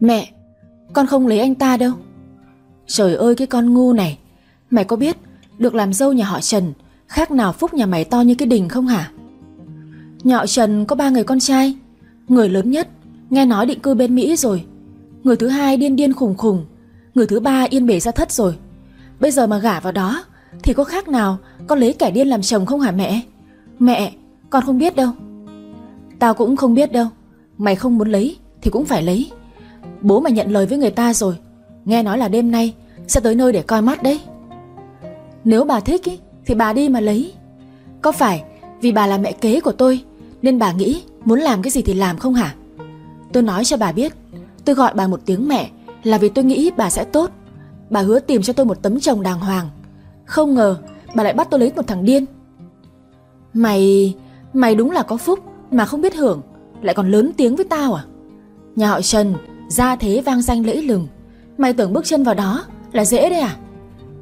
Mẹ, Con không lấy anh ta đâu. Trời ơi, cái con ngu này. Mày có biết được làm dâu nhà họ Trần Khác nào phúc nhà mày to như cái đình không hả? Nhà họ Trần có ba người con trai. Người lớn nhất Nghe nói định cư bên Mỹ rồi. Người thứ hai điên điên khùng khùng. Người thứ ba yên bể ra thất rồi. Bây giờ mà gả vào đó Thì có khác nào con lấy kẻ điên làm chồng không hả mẹ? Mẹ, Con không biết đâu. Tao cũng không biết đâu. Mày không muốn lấy thì cũng phải lấy. Bố mày nhận lời với người ta rồi. Nghe nói là đêm nay sẽ tới nơi để coi mắt đấy. Nếu bà thích ý, thì bà đi mà lấy. Có phải vì bà là mẹ kế của tôi Nên bà nghĩ muốn làm cái gì thì làm không hả? Tôi nói cho bà biết Tôi gọi bà một tiếng mẹ Là vì tôi nghĩ bà sẽ tốt. Bà hứa tìm cho tôi một tấm chồng đàng hoàng. Không ngờ bà lại bắt tôi lấy một thằng điên. Mày... Mày đúng là có phúc Mà không biết hưởng Lại còn lớn tiếng với tao à? Nhà họ Trần Gia thế vang danh lẫy lừng. Mày tưởng bước chân vào đó là dễ đấy à?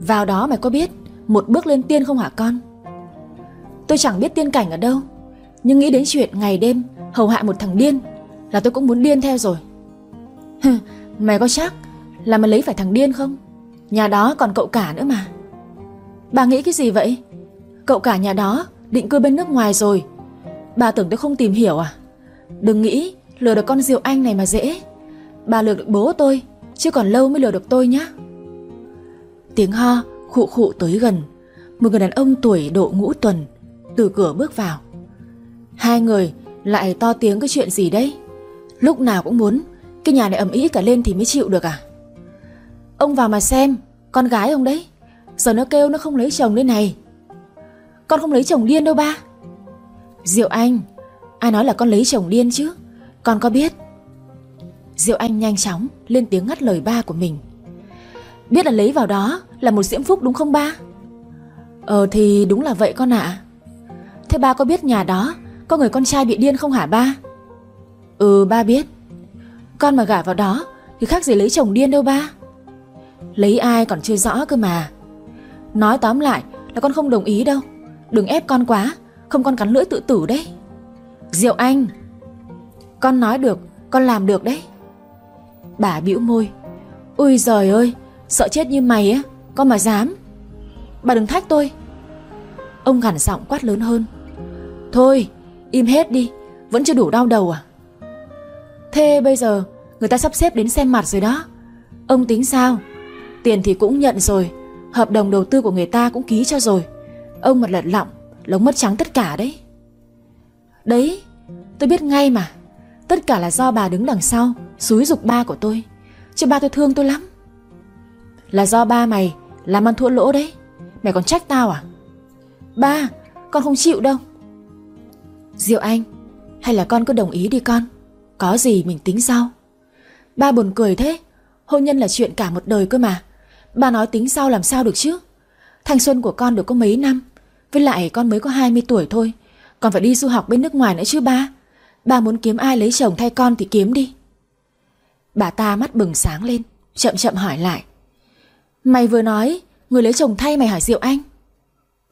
Vào đó mày có biết Một bước lên tiên không hả con? Tôi chẳng biết tiên cảnh ở đâu, Nhưng nghĩ đến chuyện ngày đêm Hầu hạ một thằng điên Là tôi cũng muốn điên theo rồi. Mày có chắc là mày lấy phải thằng điên không? Nhà đó còn cậu cả nữa mà. Bà nghĩ cái gì vậy? Cậu cả nhà đó định cư bên nước ngoài rồi. Bà tưởng tôi không tìm hiểu à? Đừng nghĩ lừa được con Diệu Anh này mà dễ. Bà lừa được bố tôi, Chứ còn lâu mới lừa được tôi nhá. Tiếng ho khụ khụ tới gần. Một người đàn ông tuổi độ ngũ tuần Từ cửa bước vào. Hai người lại to tiếng cái chuyện gì đấy? Lúc nào cũng muốn Cái nhà này ầm ĩ cả lên thì mới chịu được à? Ông vào mà xem, Con gái ông đấy, Giờ nó kêu nó không lấy chồng đây này. Con không lấy chồng điên đâu ba. Diệu Anh, Ai nói là con lấy chồng điên chứ? Con có biết Diệu Anh nhanh chóng lên tiếng ngắt lời ba của mình. Biết là lấy vào đó Là một diễm phúc đúng không ba? Ờ thì đúng là vậy con ạ. Thế ba có biết nhà đó Có người con trai bị điên không hả ba? Ừ ba biết. Con mà gả vào đó Thì khác gì lấy chồng điên đâu ba. Lấy ai còn chưa rõ cơ mà. Nói tóm lại là con không đồng ý đâu. Đừng ép con quá, Không con cắn lưỡi tự tử đấy. Diệu Anh, Con nói được, Con làm được đấy. Bà bĩu môi. Ui giời ơi, Sợ chết như mày á, Con mà dám. Bà đừng thách tôi. Ông gằn giọng quát lớn hơn. Thôi, im hết đi, Vẫn chưa đủ đau đầu à? Thế bây giờ, Người ta sắp xếp đến xem mặt rồi đó. Ông tính sao? Tiền thì cũng nhận rồi, Hợp đồng đầu tư của người ta cũng ký cho rồi. Ông mà lật lọng Lống mất trắng tất cả đấy. Đấy, tôi biết ngay mà. Tất cả là do bà đứng đằng sau, Xúi dục ba của tôi. Chứ ba tôi thương tôi lắm. Là do ba mày làm ăn thua lỗ đấy. Mày còn trách tao à? Ba, con không chịu đâu. Diệu Anh, Hay là con cứ đồng ý đi con. Có gì mình tính sau. Ba buồn cười thế. Hôn nhân là chuyện cả một đời cơ mà. Ba nói tính sau làm sao được chứ? Thanh xuân của con được có mấy năm. Với lại con mới có 20 tuổi thôi. Còn phải đi du học bên nước ngoài nữa chứ ba. Ba muốn kiếm ai lấy chồng thay con thì kiếm đi. Bà ta mắt bừng sáng lên, Chậm chậm hỏi lại. Mày vừa nói, Người lấy chồng thay mày hỏi Diệu Anh.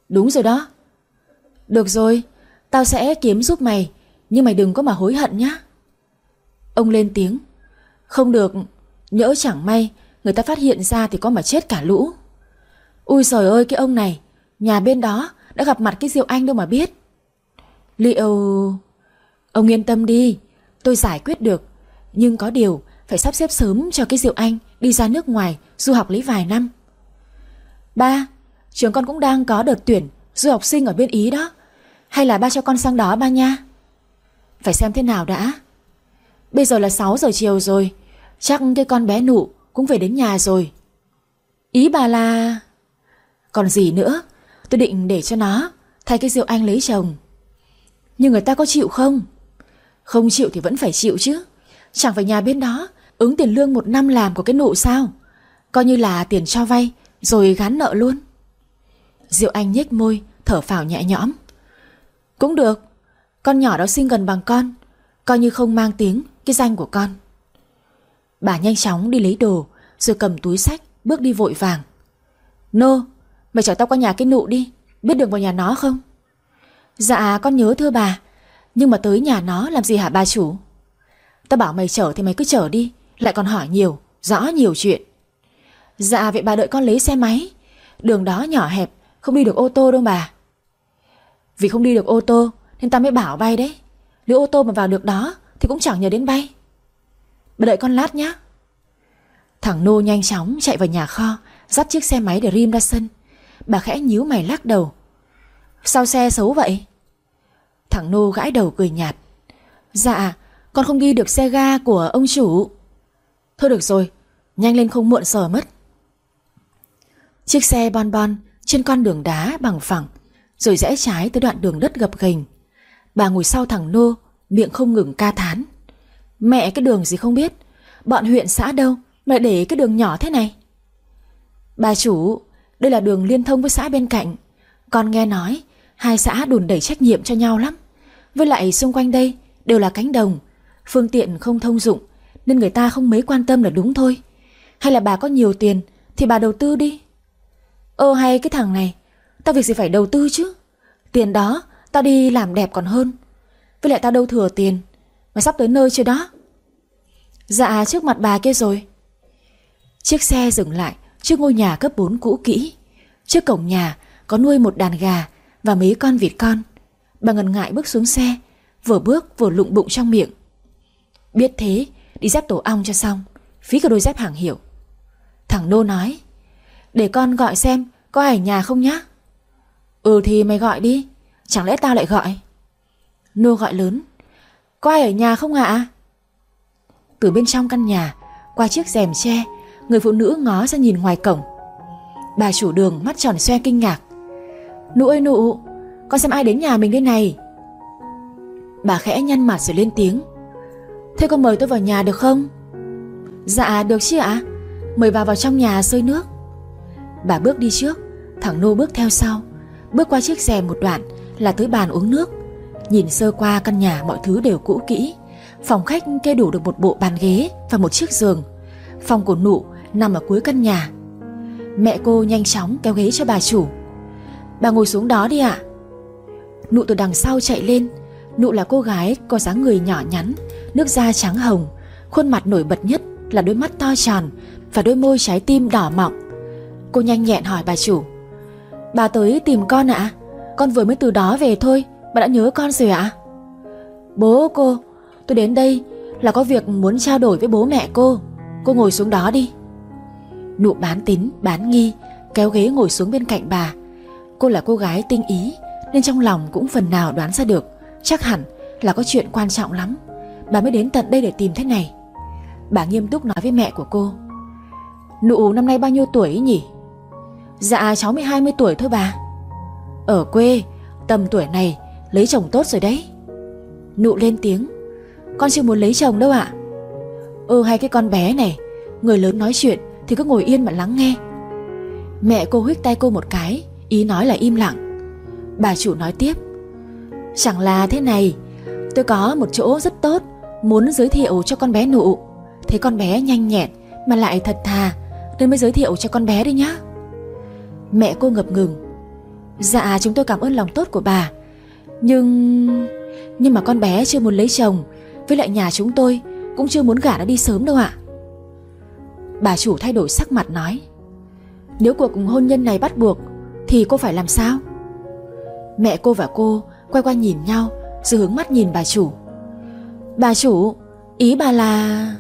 Đúng rồi đó. Được rồi, Tao sẽ kiếm giúp mày, Nhưng mày đừng có mà hối hận nhá. Ông lên tiếng. Không được, Nhỡ chẳng may, Người ta phát hiện ra thì có mà chết cả lũ. Ui trời ơi, cái ông này, Nhà bên đó đã gặp mặt cái Diệu Anh đâu mà biết. Liệu... Ông yên tâm đi, Tôi giải quyết được. Nhưng có điều, phải sắp xếp sớm cho cái Diệu Anh Đi ra nước ngoài du học lý vài năm. Ba, Trường con cũng đang có đợt tuyển Du học sinh ở bên Ý đó. Hay là ba cho con sang đó ba nha. Phải xem thế nào đã. Bây giờ là 6 giờ chiều rồi, Chắc cái con bé nụ cũng về đến nhà rồi. Ý bà là Còn gì nữa? Tôi định để cho nó Thay cái Diệu Anh lấy chồng. Nhưng người ta có chịu không? Không chịu thì vẫn phải chịu chứ. Chẳng phải nhà bên đó Ứng tiền lương một năm làm của cái nụ sao? Coi như là tiền cho vay, Rồi gán nợ luôn. Diệu Anh nhếch môi, Thở phào nhẹ nhõm. Cũng được, Con nhỏ đó sinh gần bằng con, Coi như không mang tiếng cái danh của con. Bà nhanh chóng đi lấy đồ, Rồi cầm túi sách, Bước đi vội vàng. Nô, Mày chở tao qua nhà cái nụ đi, Biết đường vào nhà nó không? Dạ con nhớ thưa bà. Nhưng mà tới nhà nó làm gì hả bà chủ? Tao bảo mày chở thì mày cứ chở đi, Lại còn hỏi nhiều, Rõ nhiều chuyện. Dạ vậy bà đợi con lấy xe máy. Đường đó nhỏ hẹp, Không đi được ô tô đâu bà. Vì không đi được ô tô, Nên ta mới bảo bay đấy. Nếu ô tô mà vào được đó, Thì cũng chẳng nhờ đến bay. Bà đợi con lát nhá. Thằng Nô nhanh chóng chạy vào nhà kho, Dắt chiếc xe máy để rim ra sân. Bà khẽ nhíu mày lắc đầu. Sao xe xấu vậy? Thằng Nô gãi đầu cười nhạt. Dạ con không ghi được xe ga của ông chủ. Thôi được rồi, Nhanh lên không muộn sờ mất. Chiếc xe bon bon Trên con đường đá bằng phẳng, Rồi rẽ trái tới đoạn đường đất gập ghềnh. Bà ngồi sau thằng Nô, Miệng không ngừng ca thán. Mẹ, cái đường gì không biết? Bọn huyện xã đâu mà để cái đường nhỏ thế này? Bà chủ, Đây là đường liên thông với xã bên cạnh. Con nghe nói Hai xã đùn đẩy trách nhiệm cho nhau lắm. Với lại xung quanh đây đều là cánh đồng. Phương tiện không thông dụng, Nên người ta không mấy quan tâm là đúng thôi. Hay là bà có nhiều tiền Thì bà đầu tư đi. Ơ, hay cái thằng này, Tao việc gì phải đầu tư chứ? Tiền đó, tao đi làm đẹp còn hơn. Với lại tao đâu thừa tiền, Mà sắp tới nơi chưa đó. Dạ trước mặt bà kia rồi. Chiếc xe dừng lại trước ngôi nhà cấp 4 cũ kỹ. Trước cổng nhà có nuôi một đàn gà và mấy con vịt con. Bà ngần ngại bước xuống xe, Vừa bước vừa lụng bụng trong miệng. Biết thế, Đi dép tổ ong cho xong, Phí cả đôi dép hàng hiệu. Thằng Nô nói, Để con gọi xem có ai ở nhà không nhá? Ừ thì mày gọi đi, Chẳng lẽ tao lại gọi? Nô gọi lớn, Có ai ở nhà không ạ? Từ bên trong căn nhà, Qua chiếc rèm tre, Người phụ nữ ngó ra nhìn ngoài cổng. Bà chủ đường mắt tròn xoe kinh ngạc. Nụ ơi nụ, Con xem ai đến nhà mình đây này. Bà khẽ nhăn mặt rồi lên tiếng. Thế con mời tôi vào nhà được không? Dạ được chứ ạ. Mời bà vào trong nhà sơi nước. Bà bước đi trước, Thằng Nô bước theo sau. Bước qua chiếc rèm một đoạn là tới bàn uống nước. Nhìn sơ qua căn nhà mọi thứ đều cũ kỹ. Phòng khách kê đủ được một bộ bàn ghế Và một chiếc giường. Phòng của nụ nằm ở cuối căn nhà. Mẹ cô nhanh chóng kéo ghế cho bà chủ. Bà ngồi xuống đó đi ạ. Nụ từ đằng sau chạy lên. Nụ là cô gái có dáng người nhỏ nhắn Nước da trắng hồng. Khuôn mặt nổi bật nhất là đôi mắt to tròn Và đôi môi trái tim đỏ mọng. Cô nhanh nhẹn hỏi bà chủ. Bà tới tìm con ạ. Con vừa mới từ đó về thôi. Bà đã nhớ con rồi ạ. Bố cô Tôi đến đây là có việc muốn trao đổi với bố mẹ cô. Cô ngồi xuống đó đi. Nụ bán tín, bán nghi Kéo ghế ngồi xuống bên cạnh bà. Cô là cô gái tinh ý, Nên trong lòng cũng phần nào đoán ra được, Chắc hẳn là có chuyện quan trọng lắm. Bà mới đến tận đây để tìm thế này. Bà nghiêm túc nói với mẹ của cô, Nụ năm nay bao nhiêu tuổi ấy nhỉ? Dạ cháu mới 20 tuổi thôi bà. Ở quê, Tầm tuổi này lấy chồng tốt rồi đấy. Nụ lên tiếng, Con chưa muốn lấy chồng đâu ạ. Ừ hay cái con bé này, Người lớn nói chuyện thì cứ ngồi yên mà lắng nghe. Mẹ cô huyết tay cô một cái Ý nói là im lặng. Bà chủ nói tiếp, Chẳng là thế này, Tôi có một chỗ rất tốt Muốn giới thiệu cho con bé nụ. Thấy con bé nhanh nhẹn Mà lại thật thà Nên mới giới thiệu cho con bé đi nhá. Mẹ cô ngập ngừng Dạ chúng tôi cảm ơn lòng tốt của bà. Nhưng... Nhưng mà con bé chưa muốn lấy chồng, Với lại nhà chúng tôi Cũng chưa muốn gả nó đi sớm đâu ạ. Bà chủ thay đổi sắc mặt nói, Nếu cuộc hôn nhân này bắt buộc thì cô phải làm sao? Mẹ cô và cô quay qua nhìn nhau Rồi hướng mắt nhìn bà chủ. Bà chủ, Ý bà là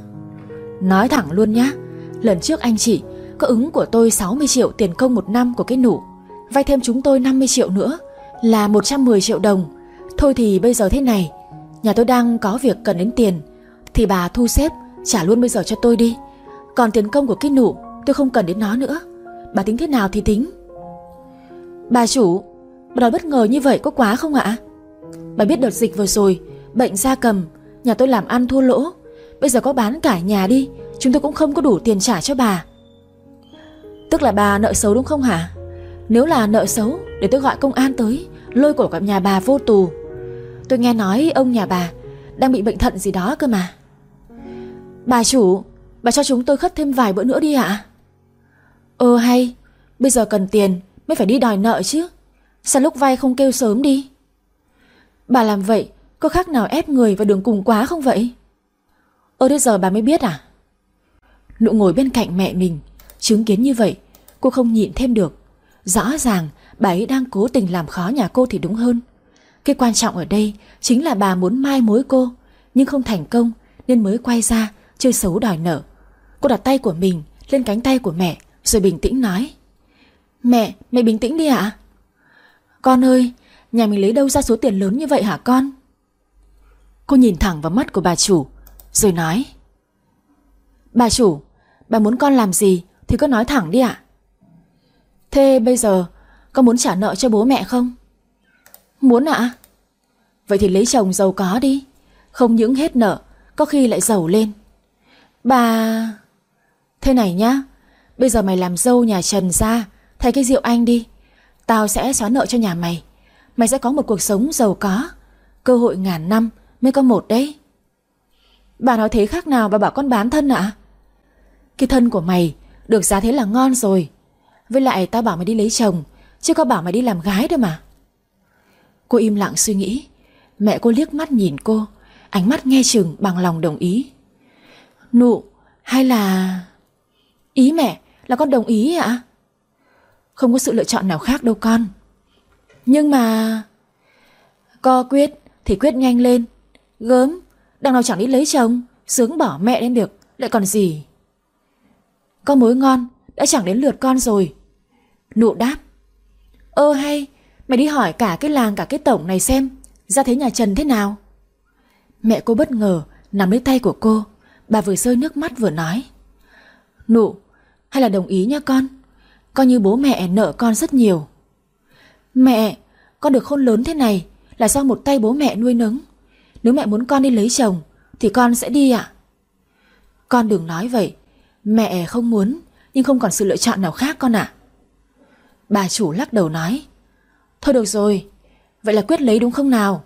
Nói thẳng luôn nhá, Lần trước anh chị có ứng của tôi 60 triệu tiền công một năm của cái nụ, Vay thêm chúng tôi 50 triệu nữa Là 110 triệu đồng. Thôi thì bây giờ thế này, Nhà tôi đang có việc cần đến tiền, Thì bà thu xếp trả luôn bây giờ cho tôi đi. Còn tiền công của cái nụ, Tôi không cần đến nó nữa. Bà tính thế nào thì tính. Bà chủ, Bà nói bất ngờ như vậy có quá không ạ? Bà biết đợt dịch vừa rồi, Bệnh da cầm, Nhà tôi làm ăn thua lỗ. Bây giờ có bán cả nhà đi, Chúng tôi cũng không có đủ tiền trả cho bà. Tức là bà nợ xấu đúng không hả? Nếu là nợ xấu, Để tôi gọi công an tới, Lôi cổ cả nhà bà vô tù. Tôi nghe nói ông nhà bà Đang bị bệnh thận gì đó cơ mà. Bà chủ, Bà cho chúng tôi khất thêm vài bữa nữa đi ạ? Ờ hay, Bây giờ cần tiền mới phải đi đòi nợ chứ. Sao lúc vay không kêu sớm đi? Bà làm vậy, Có khác nào ép người vào đường cùng quá không vậy? Ơ, thế giờ bà mới biết à? Nụ ngồi bên cạnh mẹ mình, Chứng kiến như vậy, Cô không nhịn thêm được. Rõ ràng, bà ấy đang cố tình làm khó nhà cô thì đúng hơn. Cái quan trọng ở đây Chính là bà muốn mai mối cô, Nhưng không thành công Nên mới quay ra chơi xấu đòi nợ. Cô đặt tay của mình lên cánh tay của mẹ, Rồi bình tĩnh nói. Mẹ, mẹ bình tĩnh đi ạ Con ơi, nhà mình lấy đâu ra số tiền lớn như vậy hả con? Cô nhìn thẳng vào mắt của bà chủ Rồi nói. Bà chủ, bà muốn con làm gì Thì cứ nói thẳng đi ạ. Thế bây giờ Con muốn trả nợ cho bố mẹ không? Muốn ạ. Vậy thì lấy chồng giàu có đi Không những hết nợ Có khi lại giàu lên. Bà... Thế này nhá Bây giờ mày làm dâu nhà Trần ra Thay cái rượu anh đi. Tao sẽ xóa nợ cho nhà mày. Mày sẽ có một cuộc sống giàu có. Cơ hội ngàn năm mới có một đấy. Bà nói thế khác nào bà bảo con bán thân ạ? Cái thân của mày Được giá thế là ngon rồi. Với lại tao bảo mày đi lấy chồng, Chứ có bảo mày đi làm gái đâu mà. Cô im lặng suy nghĩ. Mẹ cô liếc mắt nhìn cô, Ánh mắt nghe chừng bằng lòng đồng ý. Nụ, hay là... Ý mẹ, là con đồng ý ạ? Không có sự lựa chọn nào khác đâu con. Nhưng mà... Co quyết thì quyết nhanh lên. Gớm, Đằng nào chẳng đi lấy chồng, Sướng bỏ mẹ lên được, Lại còn gì? Có mối ngon, Đã chẳng đến lượt con rồi. Nụ đáp. Ơ hay, Mày đi hỏi cả cái làng, cả cái tổng này xem, Ra thế nhà Trần thế nào? Mẹ cô bất ngờ, Nắm lấy tay của cô. Bà vừa rơi nước mắt vừa nói. Nụ, Hay là đồng ý nha con? Coi như bố mẹ nợ con rất nhiều. Mẹ, Con được khôn lớn thế này Là do một tay bố mẹ nuôi nấng. Nếu mẹ muốn con đi lấy chồng, Thì con sẽ đi ạ. Con đừng nói vậy. Mẹ không muốn, Nhưng không còn sự lựa chọn nào khác con ạ. Bà chủ lắc đầu nói, Thôi được rồi, Vậy là quyết lấy đúng không nào?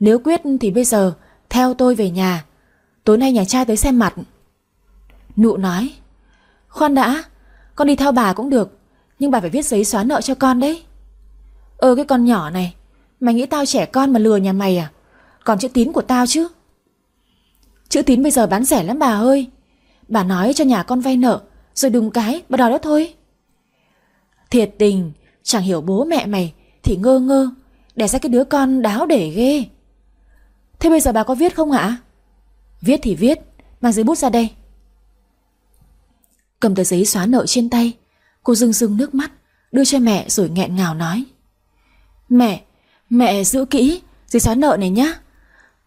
Nếu quyết thì bây giờ Theo tôi về nhà. Tối nay nhà trai tới xem mặt. Nụ nói, Khoan đã, Con đi theo bà cũng được. Nhưng bà phải viết giấy xóa nợ cho con đấy. Ờ cái con nhỏ này, Mày nghĩ tao trẻ con mà lừa nhà mày à? Còn chữ tín của tao chứ? Chữ tín bây giờ bán rẻ lắm bà ơi. Bà nói cho nhà con vay nợ, Rồi đùng cái, bà đòi đó thôi. Thiệt tình, Chẳng hiểu bố mẹ mày Thì ngơ ngơ, Đẻ ra cái đứa con đáo để ghê. Thế bây giờ bà có viết không ạ? Viết thì viết, Mang giấy bút ra đây. Cầm tờ giấy xóa nợ trên tay Cô rưng rưng nước mắt Đưa cho mẹ rồi nghẹn ngào nói. Mẹ, mẹ giữ kỹ Giấy xóa nợ này nhá.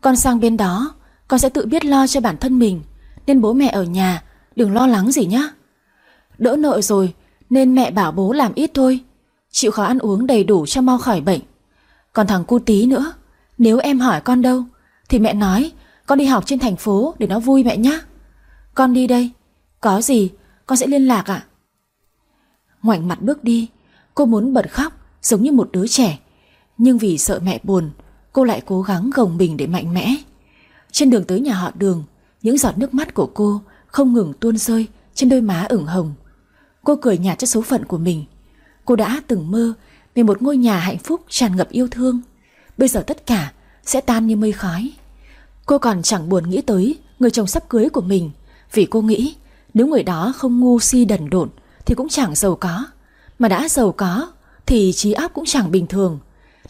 Con sang bên đó Con sẽ tự biết lo cho bản thân mình Nên bố mẹ ở nhà Đừng lo lắng gì nhá. Đỡ nợ rồi Nên mẹ bảo bố làm ít thôi Chịu khó ăn uống đầy đủ cho mau khỏi bệnh. Còn thằng cu tí nữa Nếu em hỏi con đâu Thì mẹ nói con đi học trên thành phố để nó vui mẹ nhá. Con đi đây Có gì con sẽ liên lạc ạ. Ngoảnh mặt bước đi. Cô muốn bật khóc, giống như một đứa trẻ. Nhưng vì sợ mẹ buồn, Cô lại cố gắng gồng mình để mạnh mẽ. Trên đường tới nhà họ đường, Những giọt nước mắt của cô Không ngừng tuôn rơi trên đôi má ửng hồng. Cô cười nhạt cho số phận của mình. Cô đã từng mơ Về một ngôi nhà hạnh phúc tràn ngập yêu thương. Bây giờ tất cả sẽ tan như mây khói. Cô còn chẳng buồn nghĩ tới người chồng sắp cưới của mình, vì cô nghĩ nếu người đó không ngu si đần độn thì cũng chẳng giàu có. Mà đã giàu có thì trí óc cũng chẳng bình thường.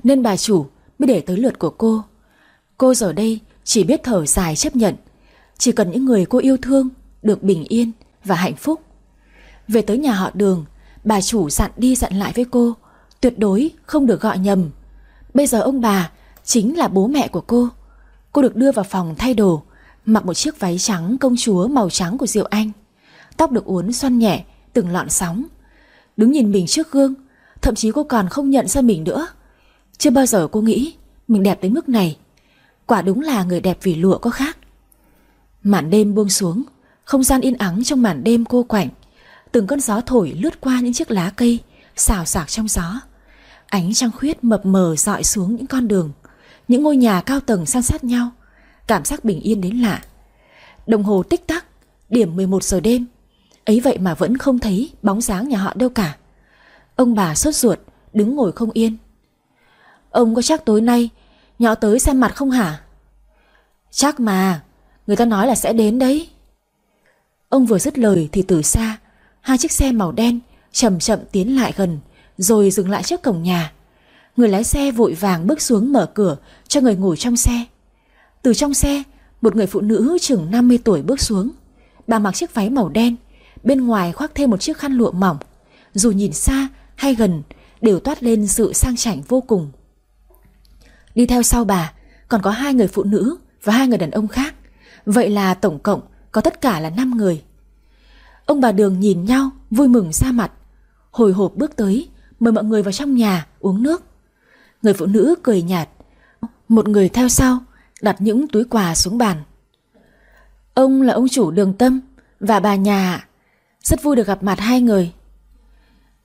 Nên bà chủ mới để tới lượt của cô. Cô giờ đây chỉ biết thở dài chấp nhận. Chỉ cần những người cô yêu thương được bình yên và hạnh phúc. Về tới nhà họ đường, bà chủ dặn đi dặn lại với cô, tuyệt đối không được gọi nhầm. Bây giờ ông bà chính là bố mẹ của cô. Cô được đưa vào phòng thay đồ, mặc một chiếc váy trắng công chúa màu trắng của Diệu Anh. Tóc được uốn xoăn nhẹ, từng lọn sóng. Đứng nhìn mình trước gương, thậm chí cô còn không nhận ra mình nữa. Chưa bao giờ cô nghĩ mình đẹp đến mức này. Quả đúng là người đẹp vì lụa có khác. Màn đêm buông xuống, không gian yên ắng trong màn đêm cô quạnh. Từng cơn gió thổi lướt qua những chiếc lá cây, xào xạc trong gió. Ánh trăng khuyết mập mờ dọi xuống những con đường. Những ngôi nhà cao tầng san sát nhau Cảm giác bình yên đến lạ Đồng hồ tích tắc Điểm 11 giờ đêm Ấy vậy mà vẫn không thấy bóng dáng nhà họ đâu cả. Ông bà sốt ruột, Đứng ngồi không yên. Ông có chắc tối nay Nhỏ tới xem mặt không hả? Chắc mà, Người ta nói là sẽ đến đấy. Ông vừa dứt lời thì từ xa, Hai chiếc xe màu đen chậm chậm tiến lại gần, Rồi dừng lại trước cổng nhà. Người lái xe vội vàng bước xuống mở cửa Cho người ngồi trong xe. Từ trong xe, Một người phụ nữ chừng 50 tuổi bước xuống. Bà mặc chiếc váy màu đen Bên ngoài khoác thêm một chiếc khăn lụa mỏng. Dù nhìn xa hay gần, Đều toát lên sự sang chảnh vô cùng. Đi theo sau bà, Còn có hai người phụ nữ Và hai người đàn ông khác. Vậy là tổng cộng có tất cả là 5 người. Ông bà Đường nhìn nhau, Vui mừng ra mặt. Hồi hộp bước tới, Mời mọi người vào trong nhà uống nước. Người phụ nữ cười nhạt. Một người theo sau, Đặt những túi quà xuống bàn. Ông là ông chủ đường tâm Và bà nhà rất vui được gặp mặt hai người.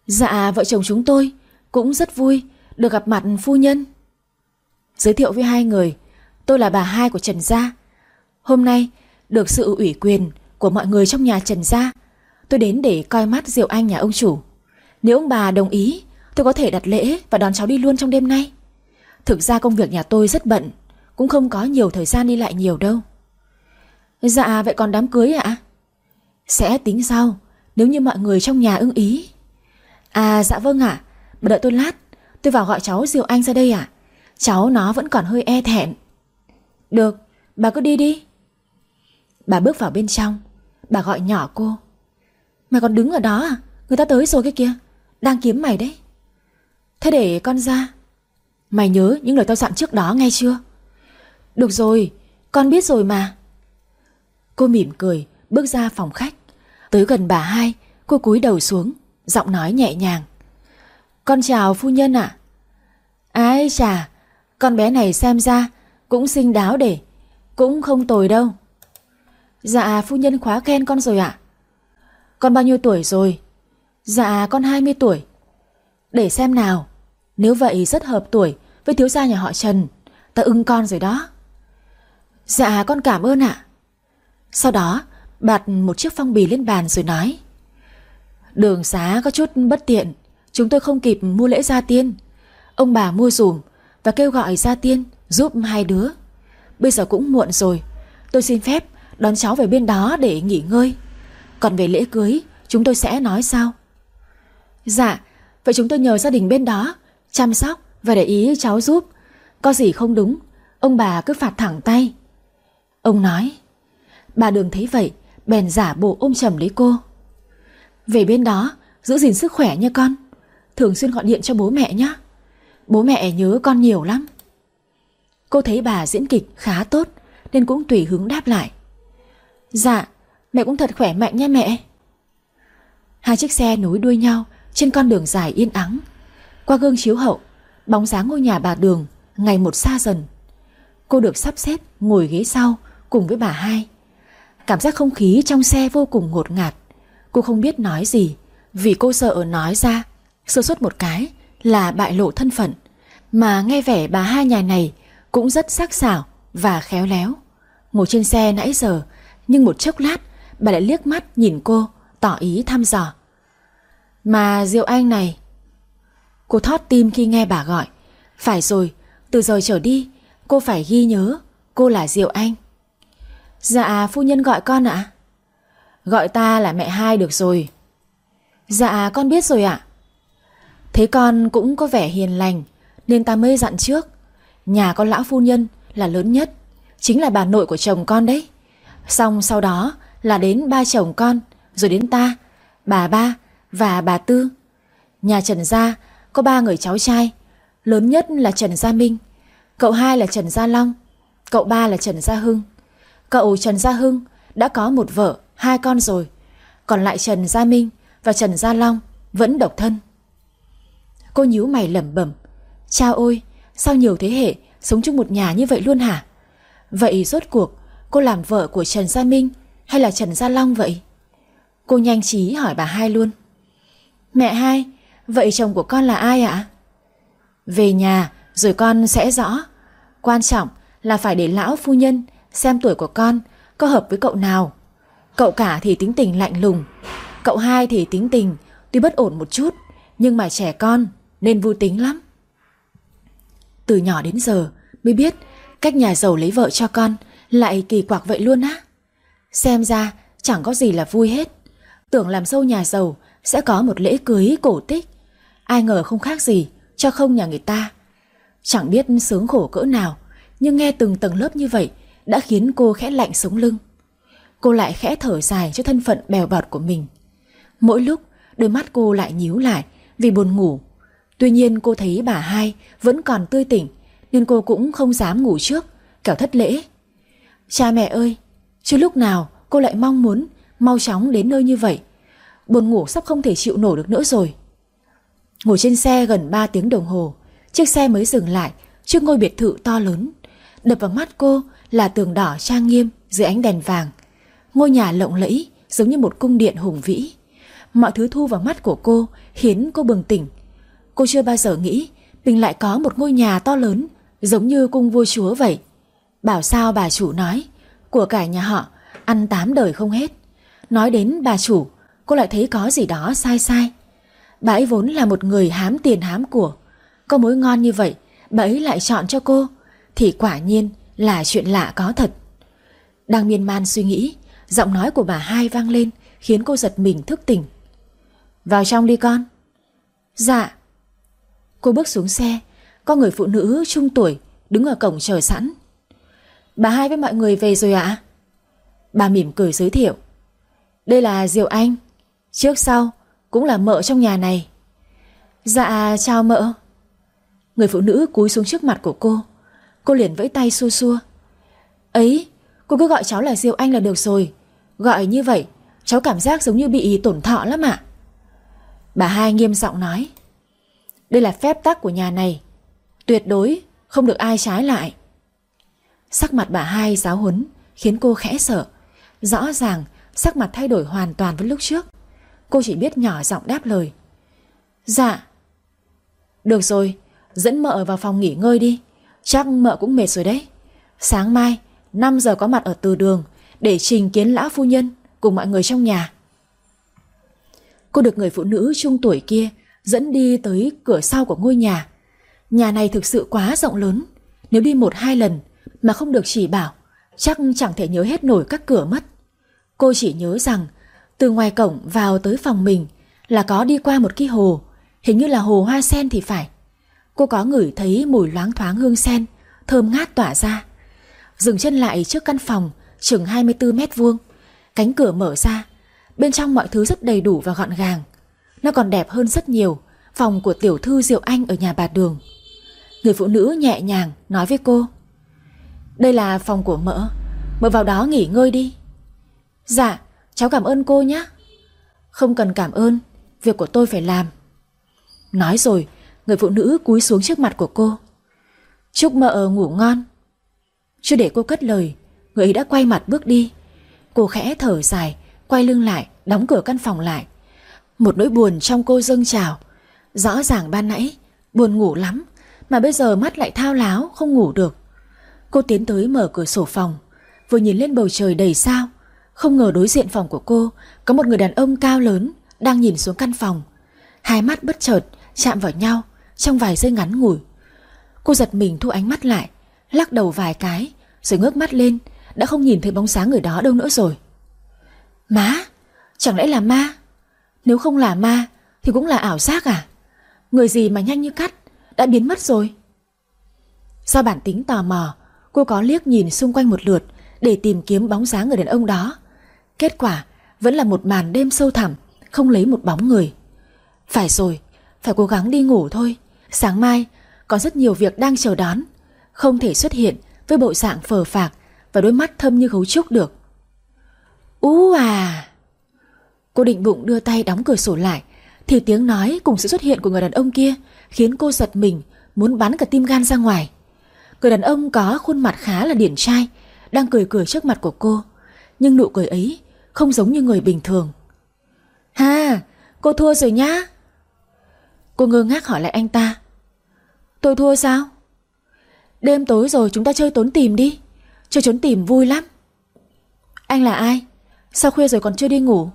Dạ vợ chồng chúng tôi Cũng rất vui được gặp mặt phu nhân. Giới thiệu với hai người, Tôi là bà hai của Trần Gia. Hôm nay được sự ủy quyền Của mọi người trong nhà Trần Gia, Tôi đến để coi mắt Diệu Anh nhà ông chủ. Nếu ông bà đồng ý, Tôi có thể đặt lễ và đón cháu đi luôn trong đêm nay. Thực ra công việc nhà tôi rất bận, Cũng không có nhiều thời gian đi lại nhiều đâu. Dạ vậy còn đám cưới ạ? Sẽ tính sau nếu như mọi người trong nhà ưng ý. À dạ vâng ạ. Bà đợi tôi lát. Tôi vào gọi cháu Diệu Anh ra đây ạ. Cháu nó vẫn còn hơi e thẹn. Được, bà cứ đi đi. Bà bước vào bên trong. Bà gọi nhỏ cô. Mày còn đứng ở đó à? Người ta tới rồi cái kia. Đang kiếm mày đấy. Thế để con ra. Mày nhớ những lời tao dặn trước đó nghe chưa? Được rồi, Con biết rồi mà. Cô mỉm cười, bước ra phòng khách. Tới gần bà hai, Cô cúi đầu xuống, Giọng nói nhẹ nhàng. Con chào phu nhân ạ. Ái chà, Con bé này xem ra Cũng xinh đáo để, Cũng không tồi đâu. Dạ phu nhân khóa khen con rồi ạ. Con bao nhiêu tuổi rồi? Dạ con 20 tuổi. Để xem nào, Nếu vậy rất hợp tuổi với thiếu gia nhà họ Trần, Ta ưng con rồi đó. Dạ con cảm ơn ạ. Sau đó bạt một chiếc phong bì lên bàn rồi nói, Đường xá có chút bất tiện, Chúng tôi không kịp mua lễ gia tiên. Ông bà mua dùm Và kêu gọi gia tiên giúp hai đứa. Bây giờ cũng muộn rồi, Tôi xin phép đón cháu về bên đó để nghỉ ngơi. Còn về lễ cưới, Chúng tôi sẽ nói sao Dạ Vậy chúng tôi nhờ gia đình bên đó Chăm sóc và để ý cháu giúp. Có gì không đúng, Ông bà cứ phạt thẳng tay. Ông nói, Bà đường thấy vậy Bèn giả bộ ôm chầm lấy cô. Về bên đó, Giữ gìn sức khỏe nha con. Thường xuyên gọi điện cho bố mẹ nhé Bố mẹ nhớ con nhiều lắm. Cô thấy bà diễn kịch khá tốt, Nên cũng tùy hứng đáp lại. Dạ Mẹ cũng thật khỏe mạnh nha mẹ. Hai chiếc xe nối đuôi nhau Trên con đường dài yên ắng. Qua gương chiếu hậu, Bóng dáng ngôi nhà bà Đường ngày một xa dần. Cô được sắp xếp ngồi ghế sau cùng với bà hai. Cảm giác không khí trong xe vô cùng ngột ngạt. Cô không biết nói gì vì cô sợ nói ra sơ suất một cái là bại lộ thân phận. Mà nghe vẻ bà hai nhà này cũng rất sắc sảo và khéo léo. Ngồi trên xe nãy giờ nhưng một chốc lát bà lại liếc mắt nhìn cô tỏ ý thăm dò. Mà Diệu Anh này Cô thót tim khi nghe bà gọi Phải rồi, từ giờ trở đi Cô phải ghi nhớ Cô là Diệu Anh Dạ phu nhân gọi con ạ. Gọi ta là mẹ hai được rồi. Dạ con biết rồi ạ. Thế con cũng có vẻ hiền lành Nên ta mới dặn trước. Nhà con lão phu nhân là lớn nhất Chính là bà nội của chồng con đấy. Xong sau đó là đến ba chồng con Rồi đến ta Bà ba và bà tư. Nhà Trần Gia có ba người cháu trai. Lớn nhất là Trần Gia Minh, cậu hai là Trần Gia Long, cậu ba là Trần Gia Hưng. Cậu Trần Gia Hưng đã có một vợ, hai con rồi, còn lại Trần Gia Minh và Trần Gia Long vẫn độc thân. Cô nhíu mày lẩm bẩm, cha ôi, sao nhiều thế hệ sống chung một nhà như vậy luôn hả? Vậy rốt cuộc cô làm vợ của Trần Gia Minh hay là Trần Gia Long vậy?" Cô nhanh trí hỏi bà hai luôn. "Mẹ hai, Vậy chồng của con là ai ạ? Về nhà rồi con sẽ rõ Quan trọng là phải để lão phu nhân Xem tuổi của con, có hợp với cậu nào? Cậu cả thì tính tình lạnh lùng. Cậu hai thì tính tình Tuy bất ổn một chút, Nhưng mà trẻ con nên vui tính lắm. Từ nhỏ đến giờ Mới biết cách nhà giàu lấy vợ cho con Lại kỳ quặc vậy luôn á. Xem ra Chẳng có gì là vui hết. Tưởng làm sâu nhà giàu Sẽ có một lễ cưới cổ tích. Ai ngờ không khác gì Cho không nhà người ta. Chẳng biết sướng khổ cỡ nào, Nhưng nghe từng tầng lớp như vậy đã khiến cô khẽ lạnh sống lưng. Cô lại khẽ thở dài cho thân phận bèo bọt của mình. Mỗi lúc, Đôi mắt cô lại nhíu lại Vì buồn ngủ. Tuy nhiên cô thấy bà hai Vẫn còn tươi tỉnh, Nên cô cũng không dám ngủ trước, Kẻo thất lễ. Cha mẹ ơi Chứ lúc nào cô lại mong muốn Mau chóng đến nơi như vậy. Buồn ngủ sắp không thể chịu nổi được nữa rồi. Ngồi trên xe gần 3 tiếng đồng hồ, Chiếc xe mới dừng lại Trước ngôi biệt thự to lớn. Đập vào mắt cô là tường đỏ trang nghiêm Dưới ánh đèn vàng. Ngôi nhà lộng lẫy giống như một cung điện hùng vĩ. Mọi thứ thu vào mắt của cô Khiến cô bừng tỉnh. Cô chưa bao giờ nghĩ Mình lại có một ngôi nhà to lớn Giống như cung vua chúa vậy. Bảo sao bà chủ nói, Của cả nhà họ ăn tám đời không hết. Nói đến bà chủ, Cô lại thấy có gì đó sai sai. Bà ấy vốn là một người hám tiền hám của. Có mối ngon như vậy, Bà ấy lại chọn cho cô. Thì quả nhiên là chuyện lạ có thật. Đang miên man suy nghĩ, Giọng nói của bà hai vang lên, Khiến cô giật mình thức tỉnh. Vào trong đi con. Dạ. Cô bước xuống xe, Có người phụ nữ trung tuổi Đứng ở cổng chờ sẵn. Bà hai với mọi người về rồi ạ. Bà mỉm cười giới thiệu. Đây là Diệu Anh. Trước sau cũng là mợ trong nhà này. Dạ chào mợ. Người phụ nữ cúi xuống trước mặt của cô. Cô liền vẫy tay xua xua. Ấy, Cô cứ gọi cháu là Diệu Anh là được rồi. Gọi như vậy, Cháu cảm giác giống như bị tổn thọ lắm ạ. Bà hai nghiêm giọng nói. Đây là phép tắc của nhà này. Tuyệt đối không được ai trái lại. Sắc mặt bà hai giáo huấn, Khiến cô khẽ sợ. Rõ ràng, sắc mặt thay đổi hoàn toàn với lúc trước. Cô chỉ biết nhỏ giọng đáp lời. Dạ. Được rồi, Dẫn mợ vào phòng nghỉ ngơi đi. Chắc mợ cũng mệt rồi đấy. Sáng mai 5 giờ có mặt ở từ đường Để trình kiến lão phu nhân Cùng mọi người trong nhà. Cô được người phụ nữ trung tuổi kia Dẫn đi tới cửa sau của ngôi nhà. Nhà này thực sự quá rộng lớn. Nếu đi một hai lần Mà không được chỉ bảo, Chắc chẳng thể nhớ hết nổi các cửa mất. Cô chỉ nhớ rằng, Từ ngoài cổng vào tới phòng mình Là có đi qua một cái hồ. Hình như là hồ hoa sen thì phải. Cô có ngửi thấy mùi loáng thoáng hương sen, Thơm ngát tỏa ra. Dừng chân lại trước căn phòng, Chừng 24 mét vuông. Cánh cửa mở ra, Bên trong mọi thứ rất đầy đủ và gọn gàng. Nó còn đẹp hơn rất nhiều, Phòng của tiểu thư Diệu Anh ở nhà bà Đường. Người phụ nữ nhẹ nhàng nói với cô, Đây là phòng của mỡ Mỡ vào đó nghỉ ngơi đi. Dạ cháu cảm ơn cô nhé. Không cần cảm ơn, Việc của tôi phải làm. Nói rồi Người phụ nữ cúi xuống trước mặt của cô. Chúc mợ ngủ ngon. Chưa để cô cất lời, Người ấy đã quay mặt bước đi. Cô khẽ thở dài, Quay lưng lại, Đóng cửa căn phòng lại. Một nỗi buồn trong cô dâng trào. Rõ ràng ban nãy, Buồn ngủ lắm, Mà bây giờ mắt lại thao láo, Không ngủ được. Cô tiến tới mở cửa sổ phòng, Vừa nhìn lên bầu trời đầy sao. Không ngờ đối diện phòng của cô, Có một người đàn ông cao lớn Đang nhìn xuống căn phòng. Hai mắt bất chợt chạm vào nhau trong vài giây ngắn ngủi, Cô giật mình thu ánh mắt lại, Lắc đầu vài cái, Rồi ngước mắt lên, Đã không nhìn thấy bóng sáng người đó đâu nữa rồi. Má, Chẳng lẽ là ma? Nếu không là ma, Thì cũng là ảo giác à? Người gì mà nhanh như cắt, Đã biến mất rồi? Do bản tính tò mò, Cô có liếc nhìn xung quanh một lượt Để tìm kiếm bóng dáng người đàn ông đó. Kết quả, vẫn là một màn đêm sâu thẳm, Không lấy một bóng người. Phải rồi, Phải cố gắng đi ngủ thôi. Sáng mai, có rất nhiều việc đang chờ đón. Không thể xuất hiện với bộ dạng phờ phạc Và đôi mắt thâm như gấu trúc được. Ú à! Cô định bụng đưa tay đóng cửa sổ lại, Thì tiếng nói cùng sự xuất hiện của người đàn ông kia Khiến cô giật mình, Muốn bắn cả tim gan ra ngoài. Người đàn ông có khuôn mặt khá là điển trai, Đang cười cười trước mặt của cô, Nhưng nụ cười ấy Không giống như người bình thường. Ha! Cô thua rồi nhá! Cô ngơ ngác hỏi lại anh ta Tôi thua sao? Đêm tối rồi chúng ta chơi trốn tìm đi. Chơi trốn tìm vui lắm. Anh là ai? Sao khuya rồi còn chưa đi ngủ?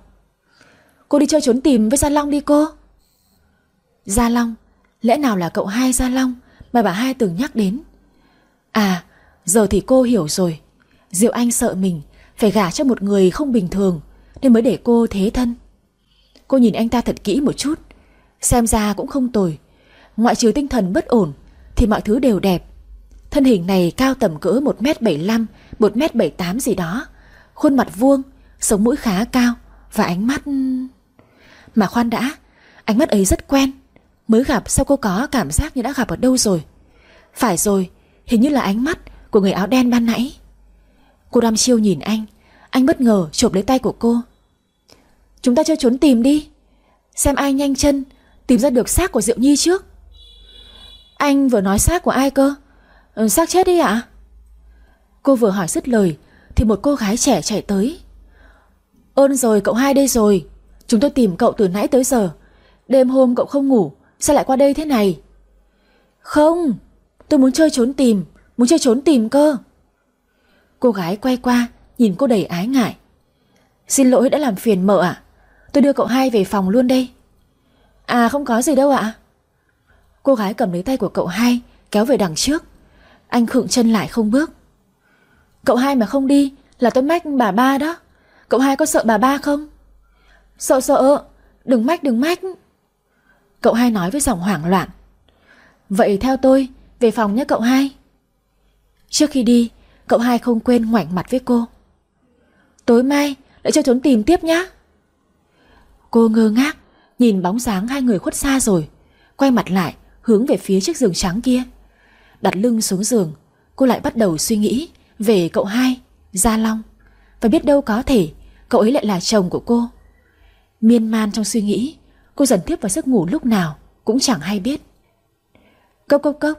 Cô đi chơi trốn tìm với Gia Long đi cô. Gia Long, Lẽ nào là cậu hai Gia Long Mà bà hai từng nhắc đến? À giờ thì cô hiểu rồi. Diệu Anh sợ mình, Phải gả cho một người không bình thường Nên mới để cô thế thân. Cô nhìn anh ta thật kỹ một chút, Xem ra cũng không tồi. Ngoại trừ tinh thần bất ổn, Thì mọi thứ đều đẹp. Thân hình này cao tầm cỡ 1m75 1m78 gì đó. Khuôn mặt vuông, Sống mũi khá cao Và ánh mắt... Mà khoan đã, Ánh mắt ấy rất quen. Mới gặp sao cô có cảm giác như đã gặp ở đâu rồi? Phải rồi, Hình như là ánh mắt của người áo đen ban nãy. Cô đăm chiêu nhìn anh Anh bất ngờ chộp lấy tay của cô. Chúng ta chơi trốn tìm đi. Xem ai nhanh chân Tìm ra được xác của Diệu Nhi trước. Anh vừa nói xác của ai cơ? Ừ, Xác chết đi ạ. Cô vừa hỏi dứt lời Thì một cô gái trẻ chạy tới. Ơn rồi cậu hai đây rồi. Chúng tôi tìm cậu từ nãy tới giờ. Đêm hôm cậu không ngủ Sao lại qua đây thế này? Không Tôi muốn chơi trốn tìm Muốn chơi trốn tìm cơ. Cô gái quay qua Nhìn cô đầy ái ngại. Xin lỗi đã làm phiền mợ ạ. Tôi đưa cậu hai về phòng luôn đây. À không có gì đâu ạ. Cô gái cầm lấy tay của cậu hai, Kéo về đằng trước. Anh khựng chân lại không bước. Cậu hai mà không đi Là tôi mách bà ba đó. Cậu hai có sợ bà ba không? Sợ sợ. Đừng mách đừng mách. Cậu hai nói với giọng hoảng loạn. Vậy theo tôi, Về phòng nhé cậu hai. Trước khi đi, Cậu hai không quên ngoảnh mặt với cô. Tối mai, lại cho trốn tìm tiếp nhá. Cô ngơ ngác, Nhìn bóng dáng hai người khuất xa rồi. Quay mặt lại hướng về phía chiếc giường trắng kia. Đặt lưng xuống giường Cô lại bắt đầu suy nghĩ Về cậu hai, Gia Long. Và biết đâu có thể Cậu ấy lại là chồng của cô. Miên man trong suy nghĩ Cô dần tiếp vào giấc ngủ lúc nào Cũng chẳng hay biết. Cốc cốc cốc.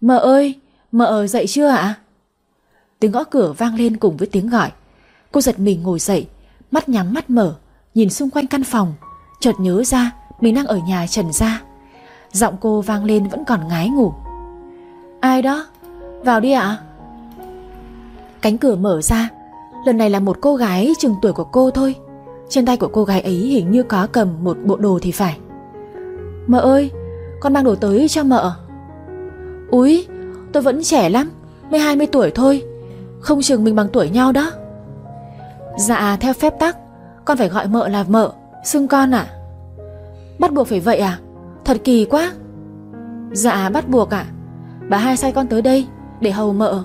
Mợ ơi, mợ dậy chưa ạ? Tiếng gõ cửa vang lên cùng với tiếng gọi. Cô giật mình ngồi dậy Mắt nhắm mắt mở Nhìn xung quanh căn phòng Chợt nhớ ra mình đang ở nhà Trần Gia. Giọng cô vang lên vẫn còn ngái ngủ. Ai đó? Vào đi ạ. Cánh cửa mở ra. Lần này là một cô gái chừng tuổi của cô thôi. Trên tay của cô gái ấy hình như có cầm một bộ đồ thì phải. Mợ ơi, Con mang đồ tới cho mợ. Úi, tôi vẫn trẻ lắm, Mới 20 tuổi thôi. Không chừng mình bằng tuổi nhau đó. Dạ theo phép tắc, Con phải gọi mợ là mợ, Xưng con à Bắt buộc phải vậy à? Thật kỳ quá. Dạ bắt buộc ạ. À? Bà hai sai con tới đây để hầu mợ.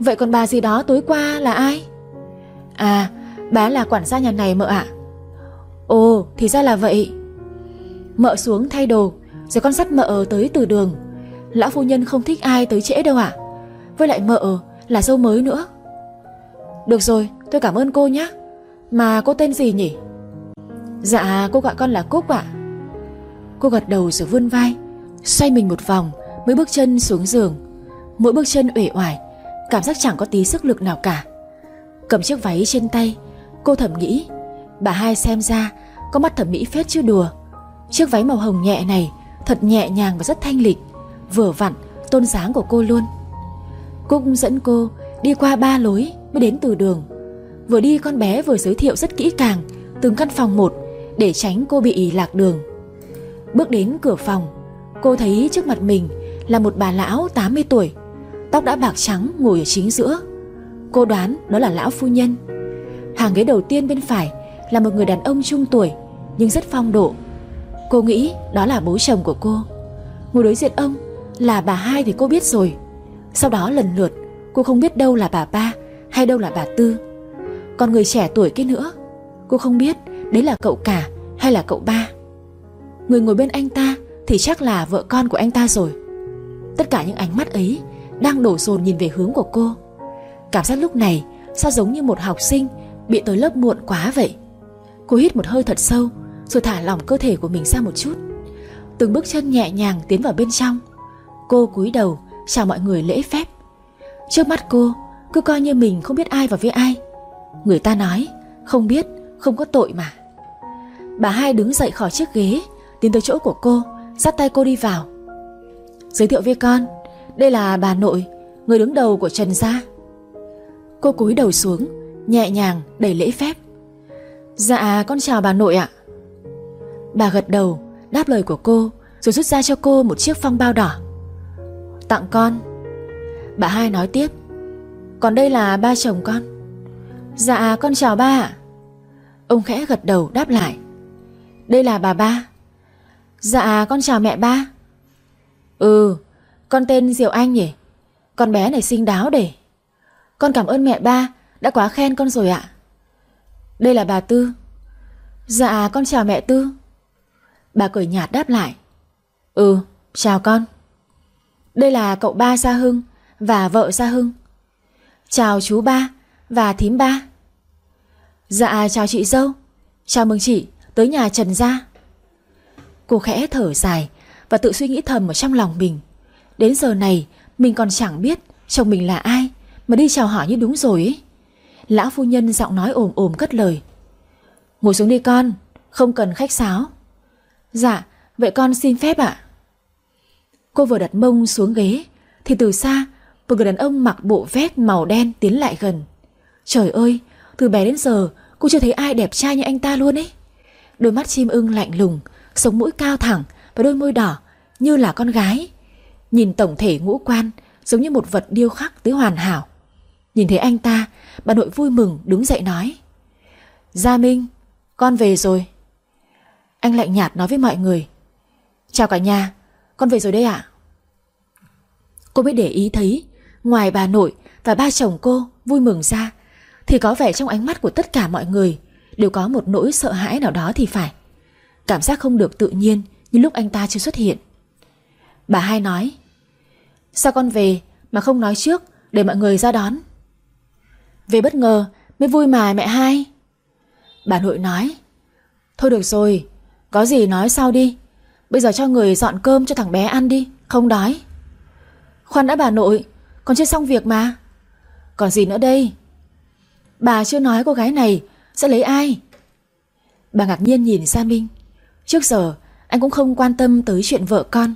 Vậy còn bà gì đó tối qua là ai? À bà là quản gia nhà này mợ ạ. Ồ, thì ra là vậy. Mợ xuống thay đồ, Rồi con dắt mợ tới từ đường. Lão phu nhân không thích ai tới trễ đâu ạ. Với lại mợ là dâu mới nữa. Được rồi, tôi cảm ơn cô nhé. Mà cô tên gì nhỉ? Dạ cô gọi con là Cúc ạ. Cô gật đầu rồi vươn vai, Xoay mình một vòng, Mới bước chân xuống giường. Mỗi bước chân uể oải, Cảm giác chẳng có tí sức lực nào cả. Cầm chiếc váy trên tay, Cô thầm nghĩ, Bà hai xem ra Có mắt thẩm mỹ phết chưa đùa. Chiếc váy màu hồng nhẹ này Thật nhẹ nhàng và rất thanh lịch, Vừa vặn tôn dáng của cô luôn. Cúc dẫn cô đi qua ba lối Mới đến từ đường. Vừa đi con bé vừa giới thiệu rất kỹ càng Từng căn phòng một Để tránh cô bị lạc đường. Bước đến cửa phòng. Cô thấy trước mặt mình là một bà lão 80 tuổi, Tóc đã bạc trắng ngồi ở chính giữa. Cô đoán đó là lão phu nhân. Hàng ghế đầu tiên bên phải Là một người đàn ông trung tuổi, Nhưng rất phong độ. Cô nghĩ đó là bố chồng của cô. Ngồi đối diện ông là bà hai thì cô biết rồi. Sau đó lần lượt, Cô không biết đâu là bà ba Hay đâu là bà tư. Còn người trẻ tuổi kia nữa, Cô không biết đấy là cậu cả hay là cậu ba. Người ngồi bên anh ta Thì chắc là vợ con của anh ta rồi. Tất cả những ánh mắt ấy Đang đổ dồn nhìn về hướng của cô. Cảm giác lúc này Sao giống như một học sinh Bị tới lớp muộn quá vậy? Cô hít một hơi thật sâu Rồi thả lỏng cơ thể của mình ra một chút. Từng bước chân nhẹ nhàng tiến vào bên trong. Cô cúi đầu chào mọi người lễ phép. Trước mắt cô Cứ coi như mình không biết ai và với ai. Người ta nói, Không biết, không có tội mà. Bà hai đứng dậy khỏi chiếc ghế Tiến tới chỗ của cô, Dắt tay cô đi vào. Giới thiệu với con, Đây là bà nội, Người đứng đầu của Trần Gia. Cô cúi đầu xuống, Nhẹ nhàng đầy lễ phép. Dạ con chào bà nội ạ. Bà gật đầu, Đáp lời của cô, Rồi rút ra cho cô một chiếc phong bao đỏ. Tặng con. Bà hai nói tiếp. Còn đây là ba chồng con. Dạ con chào ba ạ. Ông khẽ gật đầu đáp lại. Đây là bà ba. Dạ con chào mẹ ba. Ừ Con tên Diệu Anh nhỉ? Con bé này xinh đáo để. Con cảm ơn mẹ ba, Đã quá khen con rồi ạ. Đây là bà Tư. Dạ con chào mẹ Tư. Bà cười nhạt đáp lại. Ừ chào con. Đây là cậu ba sa Hưng Và vợ sa Hưng. Chào chú ba Và thím ba. Dạ chào chị dâu. Chào mừng chị tới nhà Trần Gia. Cô khẽ thở dài Và tự suy nghĩ thầm ở trong lòng mình. Đến giờ này, mình còn chẳng biết Chồng mình là ai Mà đi chào hỏi như đúng rồi ấy. Lão phu nhân giọng nói ồm ồm cất lời. Ngồi xuống đi con, Không cần khách sáo. Dạ vậy con xin phép ạ. Cô vừa đặt mông xuống ghế, Thì từ xa, Một người đàn ông mặc bộ vest màu đen tiến lại gần. Trời ơi, Từ bé đến giờ, cô chưa thấy ai đẹp trai như anh ta luôn ấy. Đôi mắt chim ưng lạnh lùng Sống mũi cao thẳng Và đôi môi đỏ, như là con gái. Nhìn tổng thể ngũ quan, Giống như một vật điêu khắc tới hoàn hảo. Nhìn thấy anh ta, Bà nội vui mừng đứng dậy nói, Gia Minh, Con về rồi. Anh lạnh nhạt nói với mọi người, Chào cả nhà, Con về rồi đây ạ. Cô mới để ý thấy, Ngoài bà nội và ba chồng cô vui mừng ra, Thì có vẻ trong ánh mắt của tất cả mọi người Đều có một nỗi sợ hãi nào đó thì phải. Cảm giác không được tự nhiên Như lúc anh ta chưa xuất hiện. Bà hai nói, Sao con về mà không nói trước Để mọi người ra đón? Về bất ngờ mới vui mà mẹ hai. Bà nội nói, Thôi được rồi, Có gì nói sau đi. Bây giờ cho người dọn cơm cho thằng bé ăn đi, Không đói. Khoan đã bà nội Còn chưa xong việc mà. Còn gì nữa đây? Bà chưa nói cô gái này Sẽ lấy ai? Bà ngạc nhiên nhìn Sa Minh. Trước giờ anh cũng không quan tâm tới chuyện vợ con.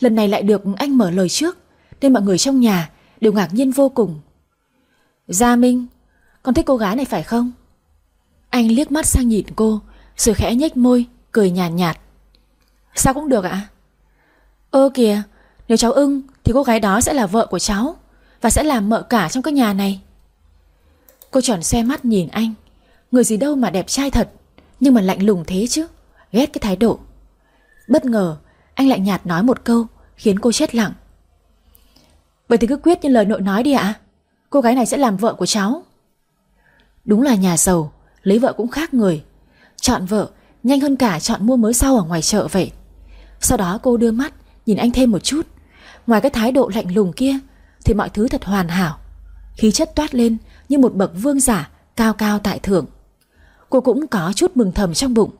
Lần này lại được anh mở lời trước Nên mọi người trong nhà đều ngạc nhiên vô cùng. Gia Minh Con thích cô gái này phải không? Anh liếc mắt sang nhìn cô Rồi khẽ nhếch môi Cười nhàn nhạt, nhạt Sao cũng được ạ? Ơ kìa Nếu cháu ưng thì cô gái đó sẽ là vợ của cháu Và sẽ làm mợ cả trong cái nhà này. Cô tròn xe mắt nhìn anh. Người gì đâu mà đẹp trai thật Nhưng mà lạnh lùng thế chứ. Ghét cái thái độ. Bất ngờ, anh lại nhạt nói một câu, Khiến cô chết lặng. Vậy thì cứ quyết như lời nội nói đi ạ. Cô gái này sẽ làm vợ của cháu. Đúng là nhà giàu, Lấy vợ cũng khác người. Chọn vợ, nhanh hơn cả chọn mua mới sau ở ngoài chợ vậy. Sau đó cô đưa mắt, Nhìn anh thêm một chút. Ngoài cái thái độ lạnh lùng kia, Thì mọi thứ thật hoàn hảo. Khí chất toát lên như một bậc vương giả Cao cao tại thượng. Cô cũng có chút mừng thầm trong bụng.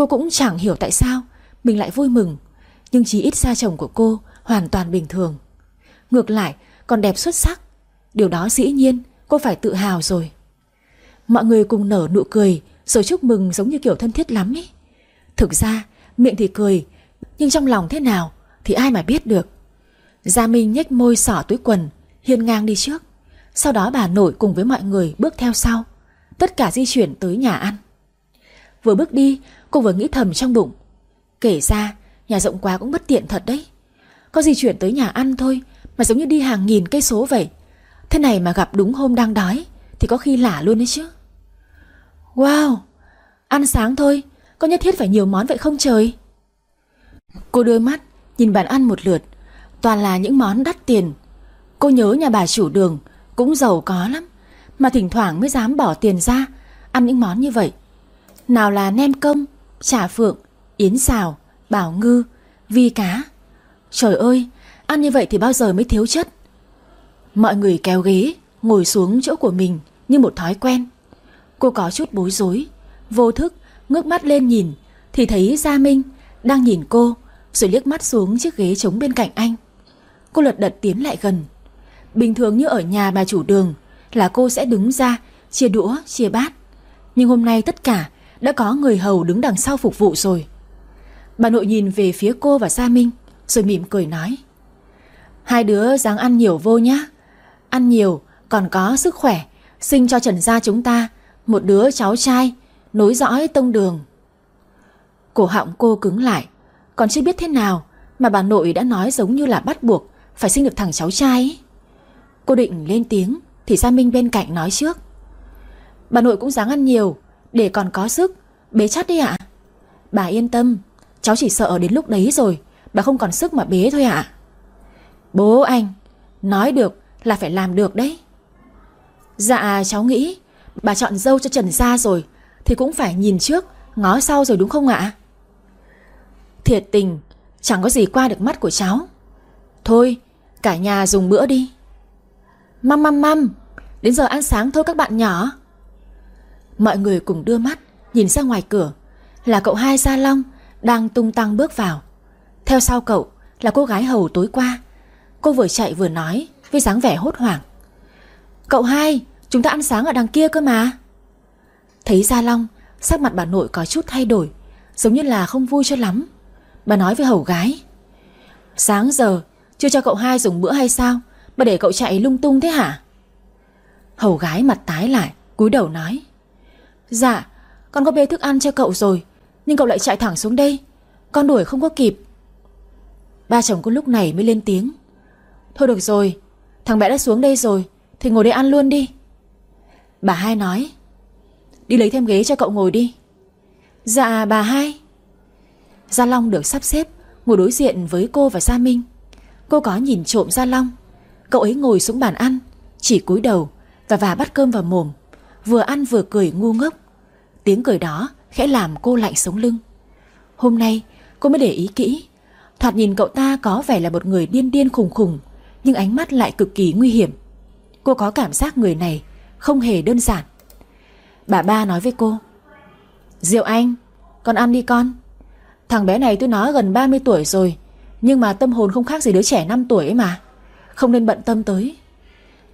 Cô cũng chẳng hiểu tại sao Mình lại vui mừng, Nhưng chỉ ít xa chồng của cô hoàn toàn bình thường. Ngược lại, còn đẹp xuất sắc. Điều đó dĩ nhiên cô phải tự hào rồi. Mọi người cùng nở nụ cười Rồi chúc mừng giống như kiểu thân thiết lắm ấy Thực ra, miệng thì cười, Nhưng trong lòng thế nào Thì ai mà biết được. Gia Minh nhếch môi sỏ túi quần, Hiên ngang đi trước. Sau đó bà nội cùng với mọi người bước theo sau. Tất cả di chuyển tới nhà ăn. Vừa bước đi cô vừa nghĩ thầm trong bụng. Kể ra nhà rộng quá cũng bất tiện thật đấy. Có gì chuyển tới nhà ăn thôi Mà giống như đi hàng nghìn cây số vậy. Thế này mà gặp đúng hôm đang đói Thì có khi lả luôn đấy chứ. Wow Ăn sáng thôi Có nhất thiết phải nhiều món vậy không trời? Cô đưa mắt Nhìn bàn ăn một lượt. Toàn là những món đắt tiền. Cô nhớ nhà bà chủ đường Cũng giàu có lắm Mà thỉnh thoảng mới dám bỏ tiền ra Ăn những món như vậy. Nào là nem công, chả phượng, yến xào, bảo ngư, vi cá. Trời ơi Ăn như vậy thì bao giờ mới thiếu chất? Mọi người kéo ghế Ngồi xuống chỗ của mình Như một thói quen. Cô có chút bối rối Vô thức ngước mắt lên nhìn Thì thấy Gia Minh đang nhìn cô Rồi liếc mắt xuống chiếc ghế trống bên cạnh anh. Cô lật đật tiến lại gần. Bình thường như ở nhà bà chủ đường Là cô sẽ đứng ra Chia đũa, chia bát. Nhưng hôm nay tất cả đã có người hầu đứng đằng sau phục vụ rồi. Bà nội nhìn về phía cô và Gia Minh, Rồi mỉm cười nói, Hai đứa dáng ăn nhiều vô nhá. Ăn nhiều, còn có sức khỏe, Sinh cho Trần Gia chúng ta, Một đứa cháu trai, Nối dõi tông đường. Cổ họng cô cứng lại, Còn chưa biết thế nào Mà bà nội đã nói giống như là bắt buộc Phải sinh được thằng cháu trai ấy. Cô định lên tiếng Thì Gia Minh bên cạnh nói trước, Bà nội cũng dáng ăn nhiều để còn có sức. Bế chắt đi ạ. Bà yên tâm. Cháu chỉ sợ đến lúc đấy rồi. Bà không còn sức mà bế thôi ạ. Bố anh, Nói được là phải làm được đấy. Dạ cháu nghĩ Bà chọn dâu cho Trần Gia rồi, Thì cũng phải nhìn trước, Ngó sau rồi đúng không ạ? Thiệt tình, Chẳng có gì qua được mắt của cháu. Thôi, cả nhà dùng bữa đi. Măm măm măm. Đến giờ ăn sáng thôi các bạn nhỏ. Mọi người cùng đưa mắt, Nhìn ra ngoài cửa. Là cậu hai Gia Long Đang tung tăng bước vào. Theo sau cậu là cô gái hầu tối qua. Cô vừa chạy vừa nói Với dáng vẻ hốt hoảng. Cậu hai, Chúng ta ăn sáng ở đằng kia cơ mà. Thấy Gia Long, Sắc mặt bà nội có chút thay đổi, Giống như là không vui cho lắm. Bà nói với hầu gái, Sáng giờ, chưa cho cậu hai dùng bữa hay sao? Mà để cậu chạy lung tung thế hả? Hầu gái mặt tái lại, cúi đầu nói Dạ Con có bê thức ăn cho cậu rồi, Nhưng cậu lại chạy thẳng xuống đây. Con đuổi không có kịp. Ba chồng cô lúc này mới lên tiếng. Thôi được rồi, Thằng bé đã xuống đây rồi, Thì ngồi đây ăn luôn đi. Bà hai nói, Đi lấy thêm ghế cho cậu ngồi đi. Dạ bà hai. Gia Long được sắp xếp Ngồi đối diện với cô và Gia Minh. Cô có nhìn trộm Gia Long. Cậu ấy ngồi xuống bàn ăn, Chỉ cúi đầu và và bắt cơm vào mồm. Vừa ăn vừa cười ngu ngốc. Tiếng cười đó khẽ làm cô lạnh sống lưng. Hôm nay, cô mới để ý kỹ. Thoạt nhìn cậu ta có vẻ là một người điên điên khùng khùng, Nhưng ánh mắt lại cực kỳ nguy hiểm. Cô có cảm giác người này Không hề đơn giản. Bà ba nói với cô, Diệu Anh, Con ăn đi con. Thằng bé này tôi nói gần 30 tuổi rồi, Nhưng mà tâm hồn không khác gì đứa trẻ 5 tuổi ấy mà. Không nên bận tâm tới.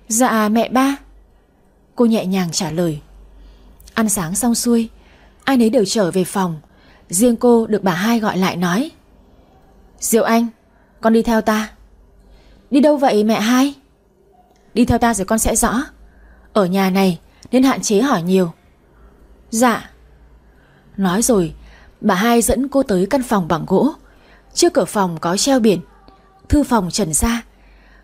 Dạ mẹ ba. Cô nhẹ nhàng trả lời. Ăn sáng xong xuôi, Ai nấy đều trở về phòng. Riêng cô được bà hai gọi lại nói. Diệu Anh, Con đi theo ta. Đi đâu vậy mẹ hai? Đi theo ta rồi con sẽ rõ. Ở nhà này nên hạn chế hỏi nhiều. Dạ. Nói rồi, Bà hai dẫn cô tới căn phòng bằng gỗ. Trước cửa phòng có treo biển. Thư phòng trần ra.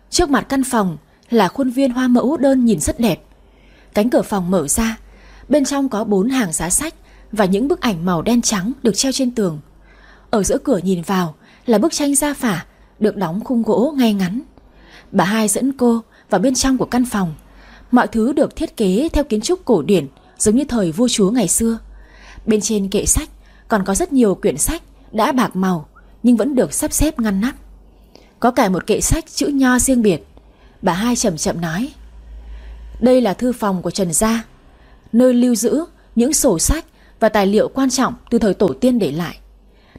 Trước mặt căn phòng là khuôn viên hoa mẫu đơn nhìn rất đẹp. Cánh cửa phòng mở ra. Bên trong có bốn hàng giá sách Và những bức ảnh màu đen trắng được treo trên tường. Ở giữa cửa nhìn vào Là bức tranh gia phả, Được đóng khung gỗ ngay ngắn. Bà hai dẫn cô vào bên trong của căn phòng. Mọi thứ được thiết kế theo kiến trúc cổ điển, Giống như thời vua chúa ngày xưa. Bên trên kệ sách Còn có rất nhiều quyển sách đã bạc màu, Nhưng vẫn được sắp xếp ngăn nắp. Có cả một kệ sách chữ nho riêng biệt. Bà hai chậm chậm nói đây là thư phòng của Trần Gia, Nơi lưu giữ những sổ sách Và tài liệu quan trọng từ thời tổ tiên để lại.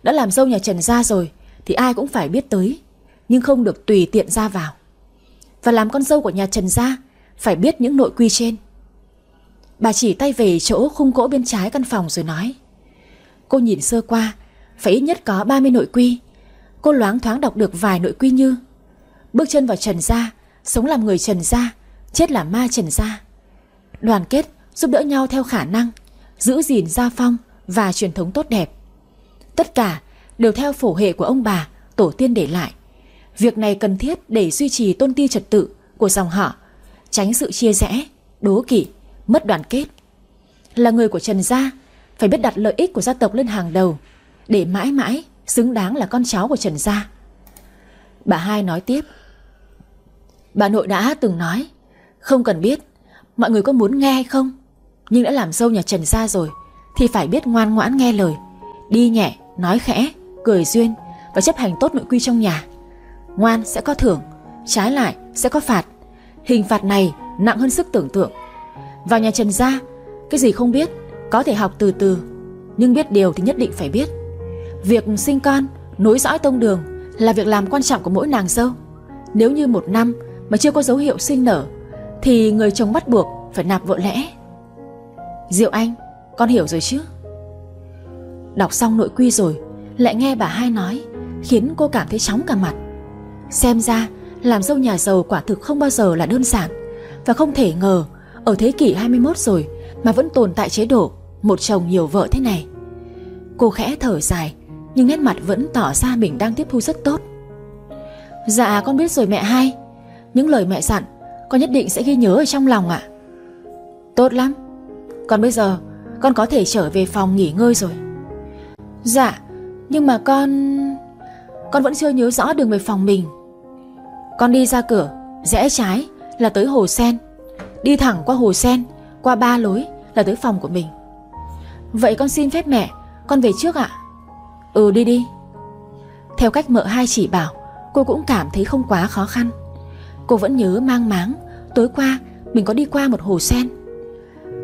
Đã làm dâu nhà Trần Gia rồi Thì ai cũng phải biết tới, Nhưng không được tùy tiện ra vào. Và làm con dâu của nhà Trần Gia Phải biết những nội quy trên. Bà chỉ tay về chỗ khung gỗ bên trái căn phòng rồi nói, Cô nhìn sơ qua, Phải ít nhất có 30 nội quy. Cô loáng thoáng đọc được vài nội quy như, Bước chân vào Trần Gia, Sống làm người Trần Gia Chết là ma Trần Gia. Đoàn kết giúp đỡ nhau theo khả năng Giữ gìn gia phong và truyền thống tốt đẹp. Tất cả đều theo phổ hệ của ông bà Tổ tiên để lại. Việc này cần thiết để duy trì tôn ti trật tự Của dòng họ Tránh sự chia rẽ, đố kỵ, mất đoàn kết. Là người của Trần Gia Phải biết đặt lợi ích của gia tộc lên hàng đầu Để mãi mãi xứng đáng là con cháu của Trần Gia. Bà hai nói tiếp. Bà nội đã từng nói không cần biết. Mọi người có muốn nghe hay không? Nhưng đã làm dâu nhà Trần ra rồi Thì phải biết ngoan ngoãn nghe lời. Đi nhẹ, nói khẽ, cười duyên Và chấp hành tốt nội quy trong nhà. Ngoan sẽ có thưởng Trái lại sẽ có phạt. Hình phạt này nặng hơn sức tưởng tượng. Vào nhà Trần gia Cái gì không biết Có thể học từ từ. Nhưng biết điều thì nhất định phải biết. Việc sinh con, nối dõi tông đường Là việc làm quan trọng của mỗi nàng dâu. Nếu như một năm mà chưa có dấu hiệu sinh nở thì người chồng bắt buộc phải nạp vợ lẽ. Diệu Anh, con hiểu rồi chứ? Đọc xong nội quy rồi, lại nghe bà hai nói, khiến cô cảm thấy chóng cả mặt. Xem ra, làm dâu nhà giàu quả thực không bao giờ là đơn giản, và không thể ngờ ở thế kỷ 21 rồi mà vẫn tồn tại chế độ một chồng nhiều vợ thế này. Cô khẽ thở dài, nhưng nét mặt vẫn tỏ ra mình đang tiếp thu rất tốt. Dạ con biết rồi mẹ hai những lời mẹ dặn con nhất định sẽ ghi nhớ ở trong lòng ạ. Tốt lắm. Còn bây giờ, Con có thể trở về phòng nghỉ ngơi rồi. Dạ Nhưng mà con Con vẫn chưa nhớ rõ đường về phòng mình. Con đi ra cửa, Rẽ trái là tới hồ sen. Đi thẳng qua hồ sen, Qua ba lối là tới phòng của mình. Vậy con xin phép mẹ, Con về trước ạ. Ừ đi đi. Theo cách mợ hai chỉ bảo, Cô cũng cảm thấy không quá khó khăn. Cô vẫn nhớ mang máng, Tối qua mình có đi qua một hồ sen.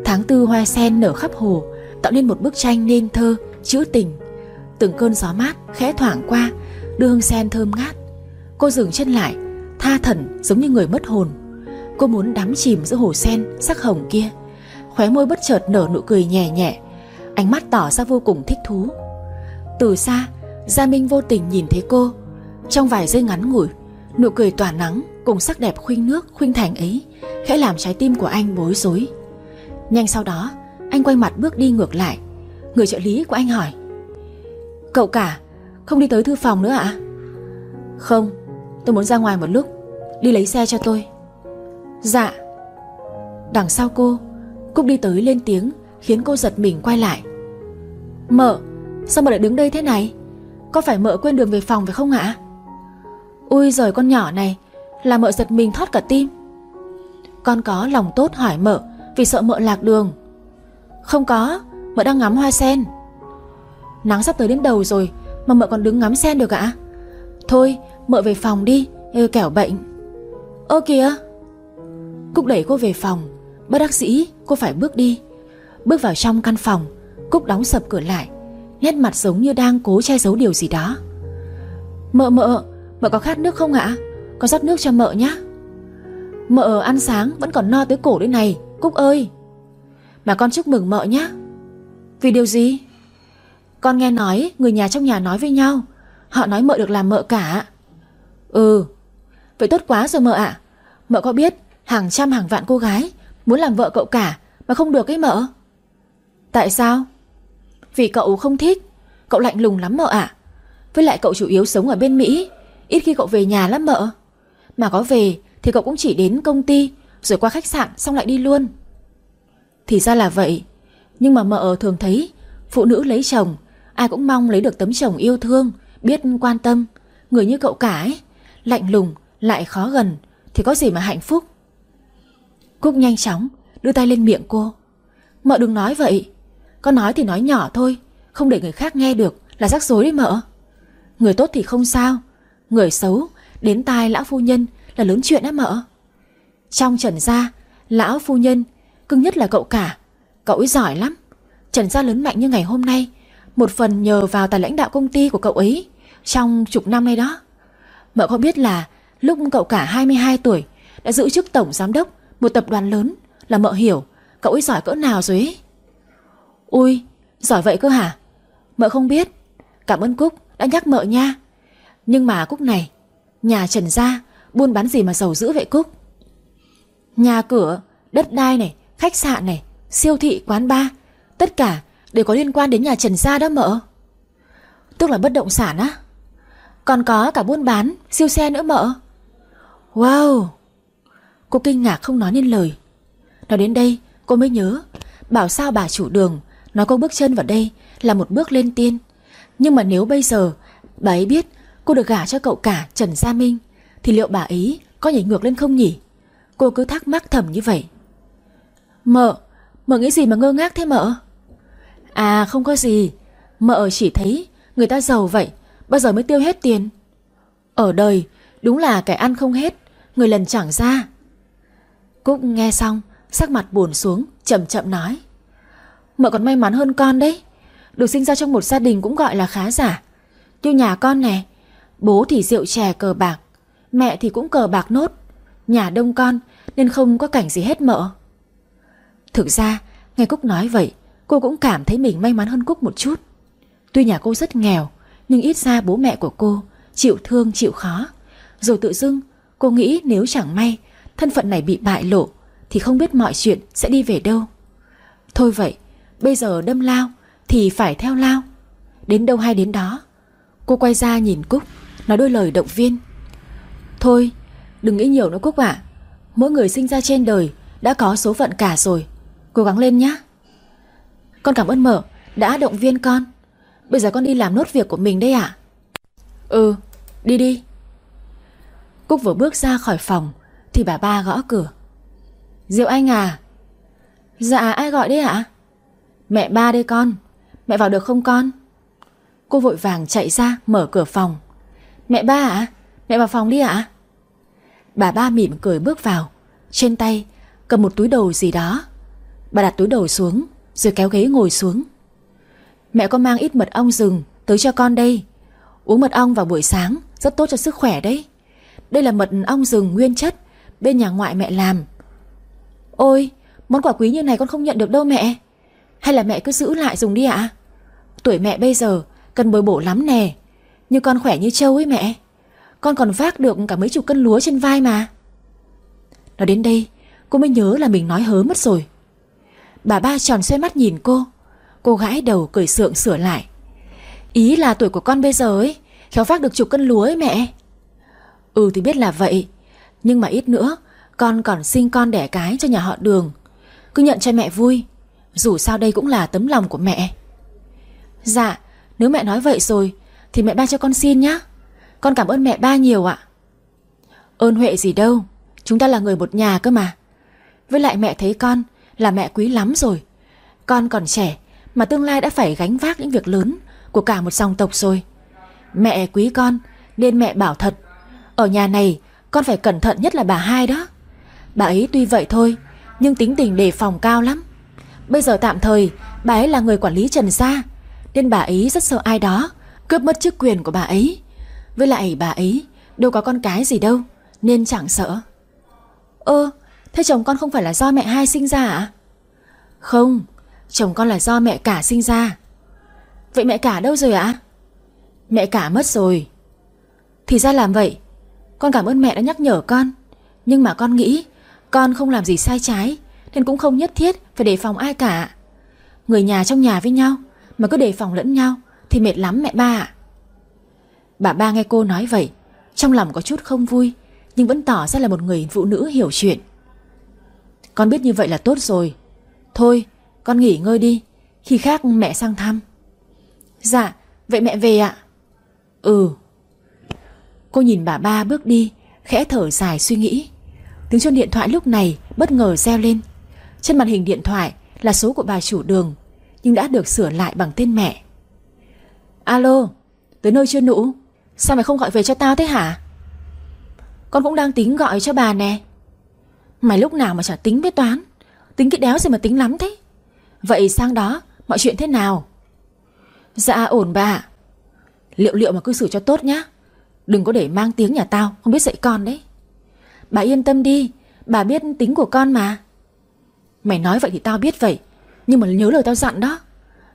Tháng tư hoa sen nở khắp hồ, Tạo nên một bức tranh nên thơ, Chữ tình. Từng cơn gió mát khẽ thoảng qua, Đưa hương sen thơm ngát. Cô dừng chân lại, Tha thần giống như người mất hồn. Cô muốn đắm chìm giữa hồ sen sắc hồng kia. Khóe môi bất chợt nở nụ cười nhẹ nhẹ, Ánh mắt tỏ ra vô cùng thích thú. Từ xa, Gia Minh vô tình nhìn thấy cô. Trong vài giây ngắn ngủi, Nụ cười tỏa nắng cùng sắc đẹp khuynh nước, khuynh thành ấy, Khẽ làm trái tim của anh bối rối. Nhanh sau đó, Anh quay mặt bước đi ngược lại. Người trợ lý của anh hỏi, Cậu cả, Không đi tới thư phòng nữa ạ? Không, Tôi muốn ra ngoài một lúc, Đi lấy xe cho tôi. Dạ. Đằng sau cô, Cúc đi tới lên tiếng, Khiến cô giật mình quay lại. Mợ, Sao mợ lại đứng đây thế này? Có phải mợ quên đường về phòng phải không ạ? Ui giời, con nhỏ này là mợ giật mình thoát cả tim. Con có lòng tốt hỏi mợ Vì sợ mợ lạc đường. Không có Mợ đang ngắm hoa sen. Nắng sắp tới đến đầu rồi Mà mợ còn đứng ngắm sen được ạ. Thôi mợ về phòng đi Ê, Kẻo bệnh. Ơ kìa. Cúc đẩy cô về phòng. Bất đắc dĩ cô phải bước đi. Bước vào trong căn phòng Cúc đóng sập cửa lại. Nét mặt giống như đang cố che giấu điều gì đó. Mợ mợ Mợ có khát nước không ạ? Con rót nước cho mợ nhé Mợ ăn sáng, vẫn còn no tới cổ đây này. Cúc ơi. Mà con chúc mừng mợ nhé Vì điều gì? Con nghe nói người nhà trong nhà nói với nhau. Họ nói mợ được làm mợ cả. Ừ. Vậy tốt quá rồi mợ ạ. Mợ có biết hàng trăm hàng vạn cô gái Muốn làm vợ cậu cả Mà không được ấy mợ? Tại sao? Vì cậu không thích. Cậu lạnh lùng lắm mợ ạ. Với lại cậu chủ yếu sống ở bên Mỹ. Ít khi cậu về nhà lắm mợ. Mà có về thì cậu cũng chỉ đến công ty, Rồi qua khách sạn xong lại đi luôn. Thì ra là vậy, Nhưng mà mợ thường thấy Phụ nữ lấy chồng, Ai cũng mong lấy được tấm chồng yêu thương, Biết quan tâm. Người như cậu cả ấy, Lạnh lùng, lại khó gần, Thì có gì mà hạnh phúc? Cúc nhanh chóng đưa tay lên miệng cô. Mợ đừng nói vậy Con nói thì nói nhỏ thôi, Không để người khác nghe được là rắc rối đấy mợ. Người tốt thì không sao, Người xấu đến tai lão phu nhân là lớn chuyện á mợ. Trong trần gia, Lão phu nhân, Cưng nhất là cậu cả. Cậu ấy giỏi lắm. Trần gia lớn mạnh như ngày hôm nay, Một phần nhờ vào tài lãnh đạo công ty của cậu ấy Trong chục năm nay đó. Mợ không biết là lúc cậu cả 22 tuổi, Đã giữ chức tổng giám đốc Một tập đoàn lớn Là mợ hiểu cậu ấy giỏi cỡ nào rồi ấy. Ui, giỏi vậy cơ hả? Mợ không biết. Cảm ơn Cúc đã nhắc mợ nha. Nhưng mà Cúc này Nhà Trần Gia buôn bán gì mà giàu dữ vậy Cúc? Nhà cửa Đất đai này Khách sạn này Siêu thị quán bar Tất cả đều có liên quan đến nhà Trần Gia đó mợ Tức là bất động sản á. Còn có cả buôn bán, siêu xe nữa mợ Wow! Cô kinh ngạc không nói nên lời. Nói đến đây cô mới nhớ Bảo sao bà chủ đường Nói cô bước chân vào đây là một bước lên tiên. Nhưng mà nếu bây giờ Bà ấy biết cô được gả cho cậu cả Trần Gia Minh. Thì liệu bà ấy có nhảy ngược lên không nhỉ? Cô cứ thắc mắc thầm như vậy. Mợ Mợ nghĩ gì mà ngơ ngác thế mợ? À không có gì. Mợ chỉ thấy người ta giàu vậy, Bao giờ mới tiêu hết tiền? Ở đời, đúng là kẻ ăn không hết, Người lần chẳng ra. Cúc nghe xong, Sắc mặt buồn xuống, chậm chậm nói. Mợ còn may mắn hơn con đấy. Được sinh ra trong một gia đình cũng gọi là khá giả. Như nhà con nè Bố thì rượu chè cờ bạc Mẹ thì cũng cờ bạc nốt Nhà đông con nên không có cảnh gì hết mợ Thực ra Nghe Cúc nói vậy Cô cũng cảm thấy mình may mắn hơn Cúc một chút Tuy nhà cô rất nghèo nhưng ít ra bố mẹ của cô chịu thương chịu khó. Rồi tự dưng cô nghĩ nếu chẳng may thân phận này bị bại lộ thì không biết mọi chuyện sẽ đi về đâu. Thôi vậy, bây giờ đâm lao thì phải theo lao. Đến đâu hay đến đó. Cô quay ra nhìn Cúc, nói đôi lời động viên. Thôi, đừng nghĩ nhiều nữa Cúc ạ. Mỗi người sinh ra trên đời đã có số phận cả rồi. Cố gắng lên nhé. Con cảm ơn mở Đã động viên con. Bây giờ con đi làm nốt việc của mình đây ạ. Ừ đi đi. Cúc vừa bước ra khỏi phòng Thì bà ba gõ cửa. Diệu Anh à? Dạ ai gọi đấy ạ? Mẹ ba đây con. Mẹ vào được không con? Cô vội vàng chạy ra mở cửa phòng. Mẹ ba ạ? Mẹ vào phòng đi ạ. Bà ba mỉm cười bước vào. Trên tay, cầm một túi đồ gì đó. Bà đặt túi đồ xuống, Rồi kéo ghế ngồi xuống. Mẹ có mang ít mật ong rừng Tới cho con đây. Uống mật ong vào buổi sáng, Rất tốt cho sức khỏe đấy. Đây là mật ong rừng nguyên chất, Bên nhà ngoại mẹ làm. Ôi, món quà quý như này con không nhận được đâu mẹ. Hay là mẹ cứ giữ lại dùng đi ạ? Tuổi mẹ bây giờ Cần bồi bổ lắm nè. Như con khỏe như trâu ấy mẹ. Con còn vác được cả mấy chục cân lúa trên vai mà. Nói đến đây, Cô mới nhớ là mình nói hớ mất rồi. Bà ba tròn xoay mắt nhìn cô. Cô gãi đầu cười sượng sửa lại. Ý là tuổi của con bây giờ ấy, Khéo vác được chục cân lúa ấy mẹ. Ừ thì biết là vậy, Nhưng mà ít nữa, Con còn sinh con đẻ cái cho nhà họ đường. Cứ nhận cho mẹ vui, Dù sao đây cũng là tấm lòng của mẹ. Dạ Nếu mẹ nói vậy rồi thì mẹ ba cho con xin nhá. Con cảm ơn mẹ ba nhiều ạ. Ơn huệ gì đâu, Chúng ta là người một nhà cơ mà. Với lại mẹ thấy con là mẹ quý lắm rồi. Con còn trẻ Mà tương lai đã phải gánh vác những việc lớn Của cả một dòng tộc rồi. Mẹ quý con Nên mẹ bảo thật. Ở nhà này, con phải cẩn thận nhất là bà hai đó. Bà ấy tuy vậy thôi, Nhưng tính tình đề phòng cao lắm. Bây giờ tạm thời, Bà ấy là người quản lý Trần Gia, Nên bà ấy rất sợ ai đó Cướp mất chức quyền của bà ấy. Với lại bà ấy đâu có con cái gì đâu, Nên chẳng sợ. Ơ, Thế chồng con không phải là do mẹ hai sinh ra à Không, Chồng con là do mẹ cả sinh ra. Vậy mẹ cả đâu rồi ạ? Mẹ cả mất rồi. Thì ra làm vậy, Con cảm ơn mẹ đã nhắc nhở con. Nhưng mà con nghĩ Con không làm gì sai trái, Nên cũng không nhất thiết phải đề phòng ai cả. Người nhà trong nhà với nhau, Mà cứ đề phòng lẫn nhau thì mệt lắm mẹ ba ạ. Bà ba nghe cô nói vậy, Trong lòng có chút không vui, Nhưng vẫn tỏ ra là một người phụ nữ hiểu chuyện. Con biết như vậy là tốt rồi. Thôi, con nghỉ ngơi đi, Khi khác mẹ sang thăm. Dạ vậy mẹ về ạ. Ừ. Cô nhìn bà ba bước đi, Khẽ thở dài suy nghĩ. Tiếng chuông điện thoại lúc này bất ngờ reo lên. Trên màn hình điện thoại là số của bà chủ đường, Nhưng đã được sửa lại bằng tên mẹ. Alo, Tới nơi chưa nụ Sao mày không gọi về cho tao thế hả? Con cũng đang tính gọi cho bà nè. Mày lúc nào mà chả tính với toán? Tính cái đéo gì mà tính lắm thế? Vậy sang đó, mọi chuyện thế nào? Dạ ổn bà. Liệu liệu mà cư xử cho tốt nhá. Đừng có để mang tiếng nhà tao, Không biết dạy con đấy. Bà yên tâm đi, Bà biết tính của con mà. Mày nói vậy thì tao biết vậy, Nhưng mà nhớ lời tao dặn đó.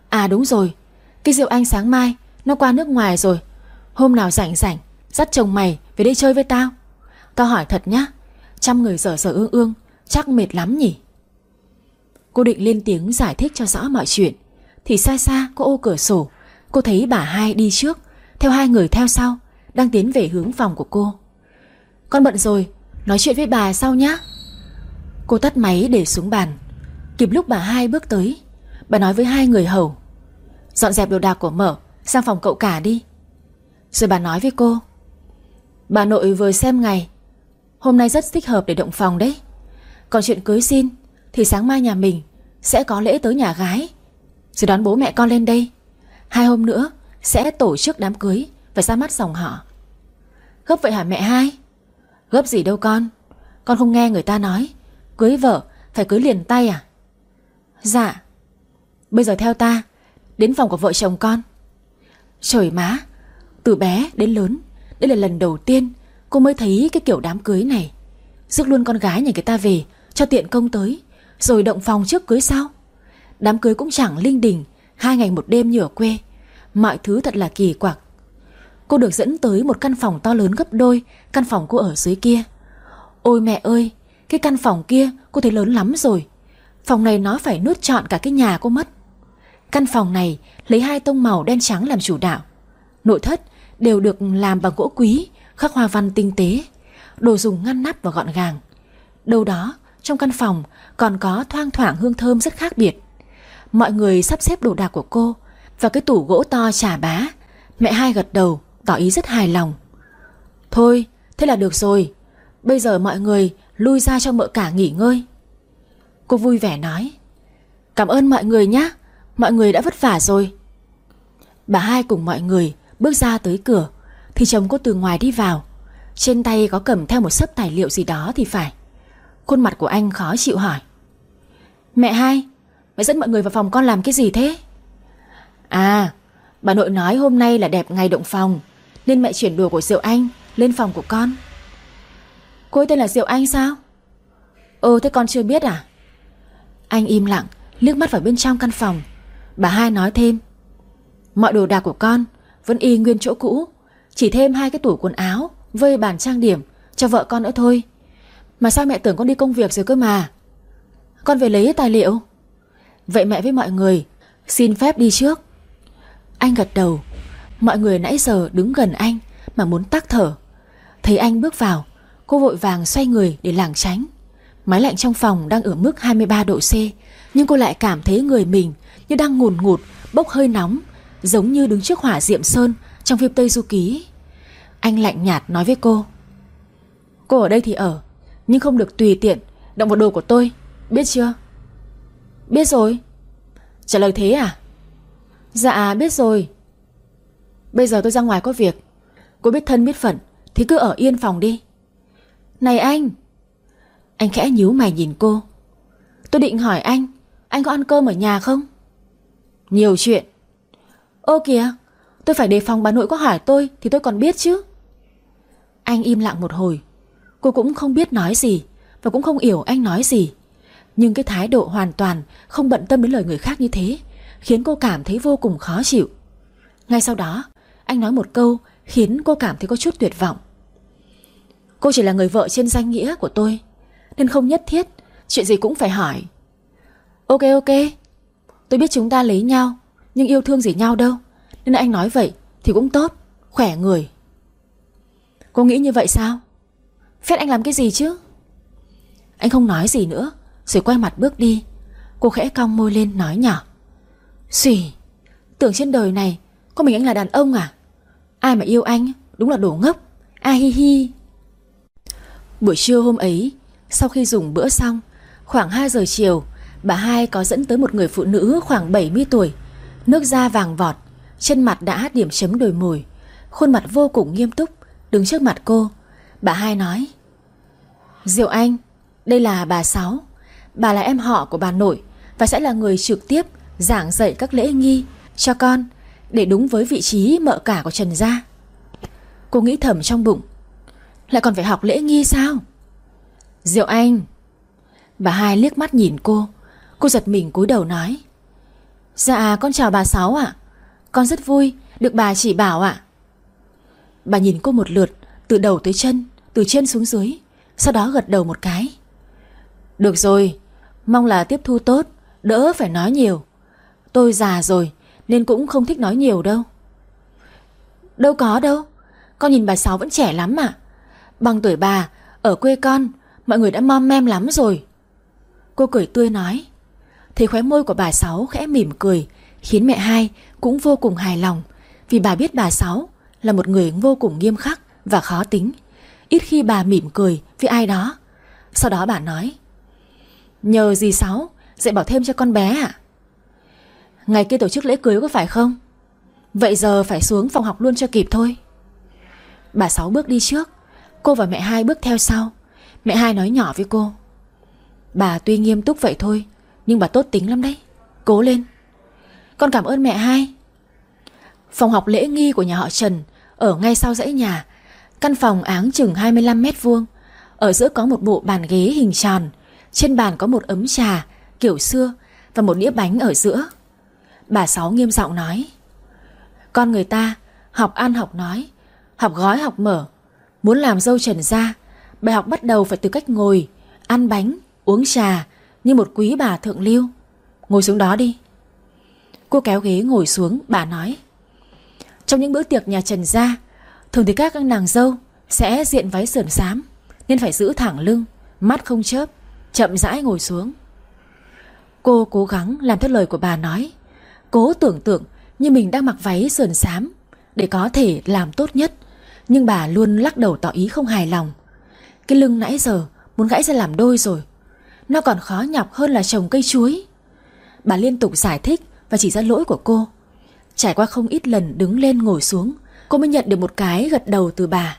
À đúng rồi cái rượu anh sáng mai, Nó qua nước ngoài rồi. Hôm nào rảnh rảnh, Dắt chồng mày về đây chơi với tao. Tao hỏi thật nhá, Trăm người dở dở ương ương, Chắc mệt lắm nhỉ? Cô định lên tiếng giải thích cho rõ mọi chuyện. Thì xa xa cô ô cửa sổ, Cô thấy bà hai đi trước, Theo hai người theo sau, Đang tiến về hướng phòng của cô. Con bận rồi, Nói chuyện với bà sau nhá. Cô tắt máy để xuống bàn. Kịp lúc bà hai bước tới, Bà nói với hai người hầu. Dọn dẹp đồ đạc của mở Sang phòng cậu cả đi. Rồi bà nói với cô, Bà nội vừa xem ngày, Hôm nay rất thích hợp để động phòng đấy. Còn chuyện cưới xin Thì sáng mai nhà mình Sẽ có lễ tới nhà gái. Rồi đón bố mẹ con lên đây. Hai hôm nữa sẽ tổ chức đám cưới Và ra mắt dòng họ. Gấp vậy hả mẹ hai? Gấp gì đâu con Con không nghe người ta nói, Cưới vợ phải cưới liền tay à? Dạ Bây giờ theo ta Đến phòng của vợ chồng con. Trời má, Từ bé đến lớn, Đây là lần đầu tiên Cô mới thấy cái kiểu đám cưới này. Rước luôn con gái nhà người ta về, Cho tiện công tới, Rồi động phòng trước cưới sau. Đám cưới cũng chẳng linh đình, Hai ngày một đêm như ở quê, Mọi thứ thật là kỳ quặc. Cô được dẫn tới một căn phòng to lớn gấp đôi, Căn phòng cô ở dưới kia. Ôi mẹ ơi, Cái căn phòng kia cô thấy lớn lắm rồi. Phòng này nó phải nuốt trọn cả cái nhà cô mất. Căn phòng này lấy hai tông màu đen trắng làm chủ đạo. Nội thất đều được làm bằng gỗ quý, Khắc hoa văn tinh tế. Đồ dùng ngăn nắp và gọn gàng. Đâu đó, trong căn phòng còn có thoang thoảng hương thơm rất khác biệt. Mọi người sắp xếp đồ đạc của cô Và cái tủ gỗ to trà bá. Mẹ hai gật đầu, Tỏ ý rất hài lòng. Thôi, thế là được rồi. Bây giờ mọi người lui ra cho mợ cả nghỉ ngơi. Cô vui vẻ nói. Cảm ơn mọi người nhé Mọi người đã vất vả rồi. Bà hai cùng mọi người bước ra tới cửa, Thì chồng cô từ ngoài đi vào. Trên tay có cầm theo một sấp tài liệu gì đó thì phải. Khuôn mặt của anh khó chịu hỏi. Mẹ hai, Mẹ dẫn mọi người vào phòng con làm cái gì thế? À Bà nội nói hôm nay là đẹp ngày động phòng, Nên mẹ chuyển đồ của Diệu Anh Lên phòng của con. Cô ấy tên là Diệu Anh sao? Ừ thế con chưa biết à? Anh im lặng, liếc mắt vào bên trong căn phòng. Bà hai nói thêm. Mọi đồ đạc của con Vẫn y nguyên chỗ cũ, Chỉ thêm hai cái tủ quần áo Vơi bàn trang điểm cho vợ con nữa thôi. Mà sao mẹ tưởng con đi công việc rồi cơ mà? Con về lấy tài liệu. Vậy mẹ với mọi người Xin phép đi trước. Anh gật đầu. Mọi người nãy giờ đứng gần anh Mà muốn tắc thở. Thấy anh bước vào, Cô vội vàng xoay người để lảng tránh. Máy lạnh trong phòng đang ở mức 23 độ C, Nhưng cô lại cảm thấy người mình như đang ngùn ngụt, bốc hơi nóng Giống như đứng trước hỏa diệm sơn Trong phim Tây Du Ký. Anh lạnh nhạt nói với cô Cô ở đây thì ở Nhưng không được tùy tiện Động vào đồ của tôi Biết chưa? Biết rồi. Trả lời thế à? Dạ biết rồi. Bây giờ tôi ra ngoài có việc Cô biết thân biết phận Thì cứ ở yên phòng đi. Này anh. Anh khẽ nhíu mày nhìn cô. Tôi định hỏi anh Anh có ăn cơm ở nhà không? Nhiều chuyện. Ô kìa, Tôi phải đề phòng bà nội có hỏi tôi, Thì tôi còn biết chứ. Anh im lặng một hồi. Cô cũng không biết nói gì Và cũng không hiểu anh nói gì. Nhưng cái thái độ hoàn toàn Không bận tâm đến lời người khác như thế Khiến cô cảm thấy vô cùng khó chịu. Ngay sau đó, Anh nói một câu Khiến cô cảm thấy có chút tuyệt vọng. Cô chỉ là người vợ trên danh nghĩa của tôi, Nên không nhất thiết Chuyện gì cũng phải hỏi. Ok ok. Tôi biết chúng ta lấy nhau, Nhưng yêu thương gì nhau đâu. Nên anh nói vậy thì cũng tốt, Khỏe người. Cô nghĩ như vậy sao? Phép anh làm cái gì chứ? Anh không nói gì nữa, Rồi quay mặt bước đi. Cô khẽ cong môi lên nói nhỏ. Xùi Tưởng trên đời này Có mình anh là đàn ông à? Ai mà yêu anh Đúng là đồ ngốc. A hi hi. Buổi trưa hôm ấy, Sau khi dùng bữa xong, Khoảng 2 giờ chiều Bà hai có dẫn tới một người phụ nữ khoảng 70 tuổi. Nước da vàng vọt, Chân mặt đã điểm chấm đồi mồi, Khuôn mặt vô cùng nghiêm túc, Đứng trước mặt cô. Bà hai nói, Diệu Anh, Đây là bà Sáu. Bà là em họ của bà nội Và sẽ là người trực tiếp giảng dạy các lễ nghi cho con Để đúng với vị trí mợ cả của Trần Gia. Cô nghĩ thầm trong bụng, Lại còn phải học lễ nghi sao? Diệu Anh. Bà hai liếc mắt nhìn cô. Cô giật mình cúi đầu nói. Dạ con chào bà Sáu ạ. Con rất vui, được bà chỉ bảo ạ. Bà nhìn cô một lượt, Từ đầu tới chân, Từ trên xuống dưới, Sau đó gật đầu một cái. Được rồi, Mong là tiếp thu tốt, Đỡ phải nói nhiều. Tôi già rồi, Nên cũng không thích nói nhiều đâu. Đâu có đâu, Con nhìn bà Sáu vẫn trẻ lắm ạ. Bằng tuổi bà, Ở quê con, Mọi người đã mom mem lắm rồi. Cô cười tươi nói. Thấy khóe môi của bà Sáu khẽ mỉm cười, Khiến mẹ hai cũng vô cùng hài lòng. Vì bà biết bà Sáu Là một người vô cùng nghiêm khắc Và khó tính. Ít khi bà mỉm cười với ai đó. Sau đó bà nói, Nhờ dì Sáu? Dạy bảo thêm cho con bé ạ. Ngày kia tổ chức lễ cưới có phải không? Vậy giờ phải xuống phòng học luôn cho kịp thôi. Bà Sáu bước đi trước, Cô và mẹ hai bước theo sau. Mẹ hai nói nhỏ với cô, Bà tuy nghiêm túc vậy thôi nhưng bà tốt tính lắm đấy. Cố lên. Con cảm ơn mẹ hai. Phòng học lễ nghi của nhà họ Trần Ở ngay sau dãy nhà. Căn phòng áng chừng 25 mét vuông. Ở giữa có một bộ bàn ghế hình tròn. Trên bàn có một ấm trà Kiểu xưa Và một đĩa bánh ở giữa. Bà Sáu nghiêm giọng nói Con người ta học ăn học nói Học gói học mở. Muốn làm dâu trần ra Bài học bắt đầu phải từ cách ngồi Ăn bánh, uống trà như một quý bà thượng lưu. Ngồi xuống đó đi. Cô kéo ghế ngồi xuống, bà nói. Trong những bữa tiệc nhà Trần gia, Thường thì các nàng dâu Sẽ diện váy sườn xám, Nên phải giữ thẳng lưng, Mắt không chớp, Chậm rãi ngồi xuống. Cô cố gắng làm theo lời của bà nói, Cố tưởng tượng như mình đang mặc váy sườn xám Để có thể làm tốt nhất, Nhưng bà luôn lắc đầu tỏ ý không hài lòng. Cái lưng nãy giờ muốn gãy ra làm đôi rồi nó còn khó nhọc hơn là trồng cây chuối. Bà liên tục giải thích và chỉ ra lỗi của cô. Trải qua không ít lần đứng lên ngồi xuống, Cô mới nhận được một cái gật đầu từ bà.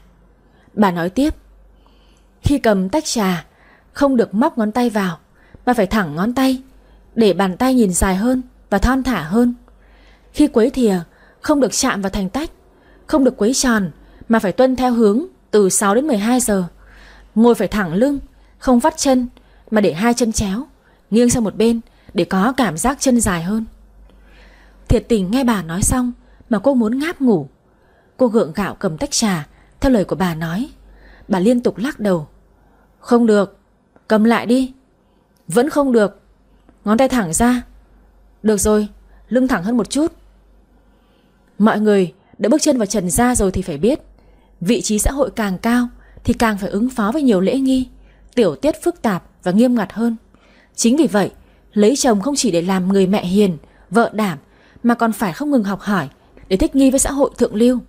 Bà nói tiếp, Khi cầm tách trà, Không được móc ngón tay vào Bà phải thẳng ngón tay, Để bàn tay nhìn dài hơn và thon thả hơn. Khi quấy thìa, Không được chạm vào thành tách, Không được quấy tròn, Mà phải tuân theo hướng từ 6 đến 12 giờ. Ngồi phải thẳng lưng, Không vắt chân mà để hai chân chéo, Nghiêng sang một bên Để có cảm giác chân dài hơn. Thiệt tình nghe bà nói xong Mà cô muốn ngáp ngủ. Cô gượng gạo cầm tách trà, Theo lời của bà nói. Bà liên tục lắc đầu. Không được, Cầm lại đi. Vẫn không được. Ngón tay thẳng ra. Được rồi, Lưng thẳng hơn một chút. Mọi người đã bước chân vào trần gia rồi thì phải biết, Vị trí xã hội càng cao Thì càng phải ứng phó với nhiều lễ nghi, Tiểu tiết phức tạp và nghiêm ngặt hơn. Chính vì vậy, Lấy chồng không chỉ để làm người mẹ hiền, Vợ đảm, Mà còn phải không ngừng học hỏi Để thích nghi với xã hội thượng lưu.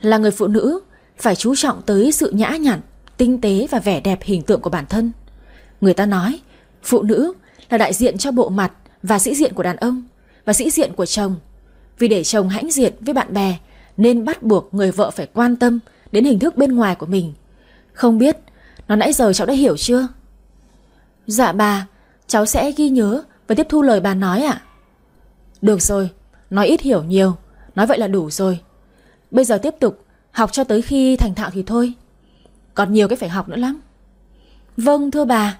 Là người phụ nữ, Phải chú trọng tới sự nhã nhặn, Tinh tế và vẻ đẹp hình tượng của bản thân. Người ta nói, Phụ nữ là đại diện cho bộ mặt Và sĩ diện của đàn ông Và sĩ diện của chồng. Vì để chồng hãnh diện với bạn bè, Nên bắt buộc người vợ phải quan tâm Đến hình thức bên ngoài của mình. Không biết, Nó nãy giờ cháu đã hiểu chưa? Dạ bà, Cháu sẽ ghi nhớ và tiếp thu lời bà nói ạ. Được rồi, Nói ít hiểu nhiều, Nói vậy là đủ rồi. Bây giờ tiếp tục, Học cho tới khi thành thạo thì thôi. Còn nhiều cái phải học nữa lắm. Vâng thưa bà.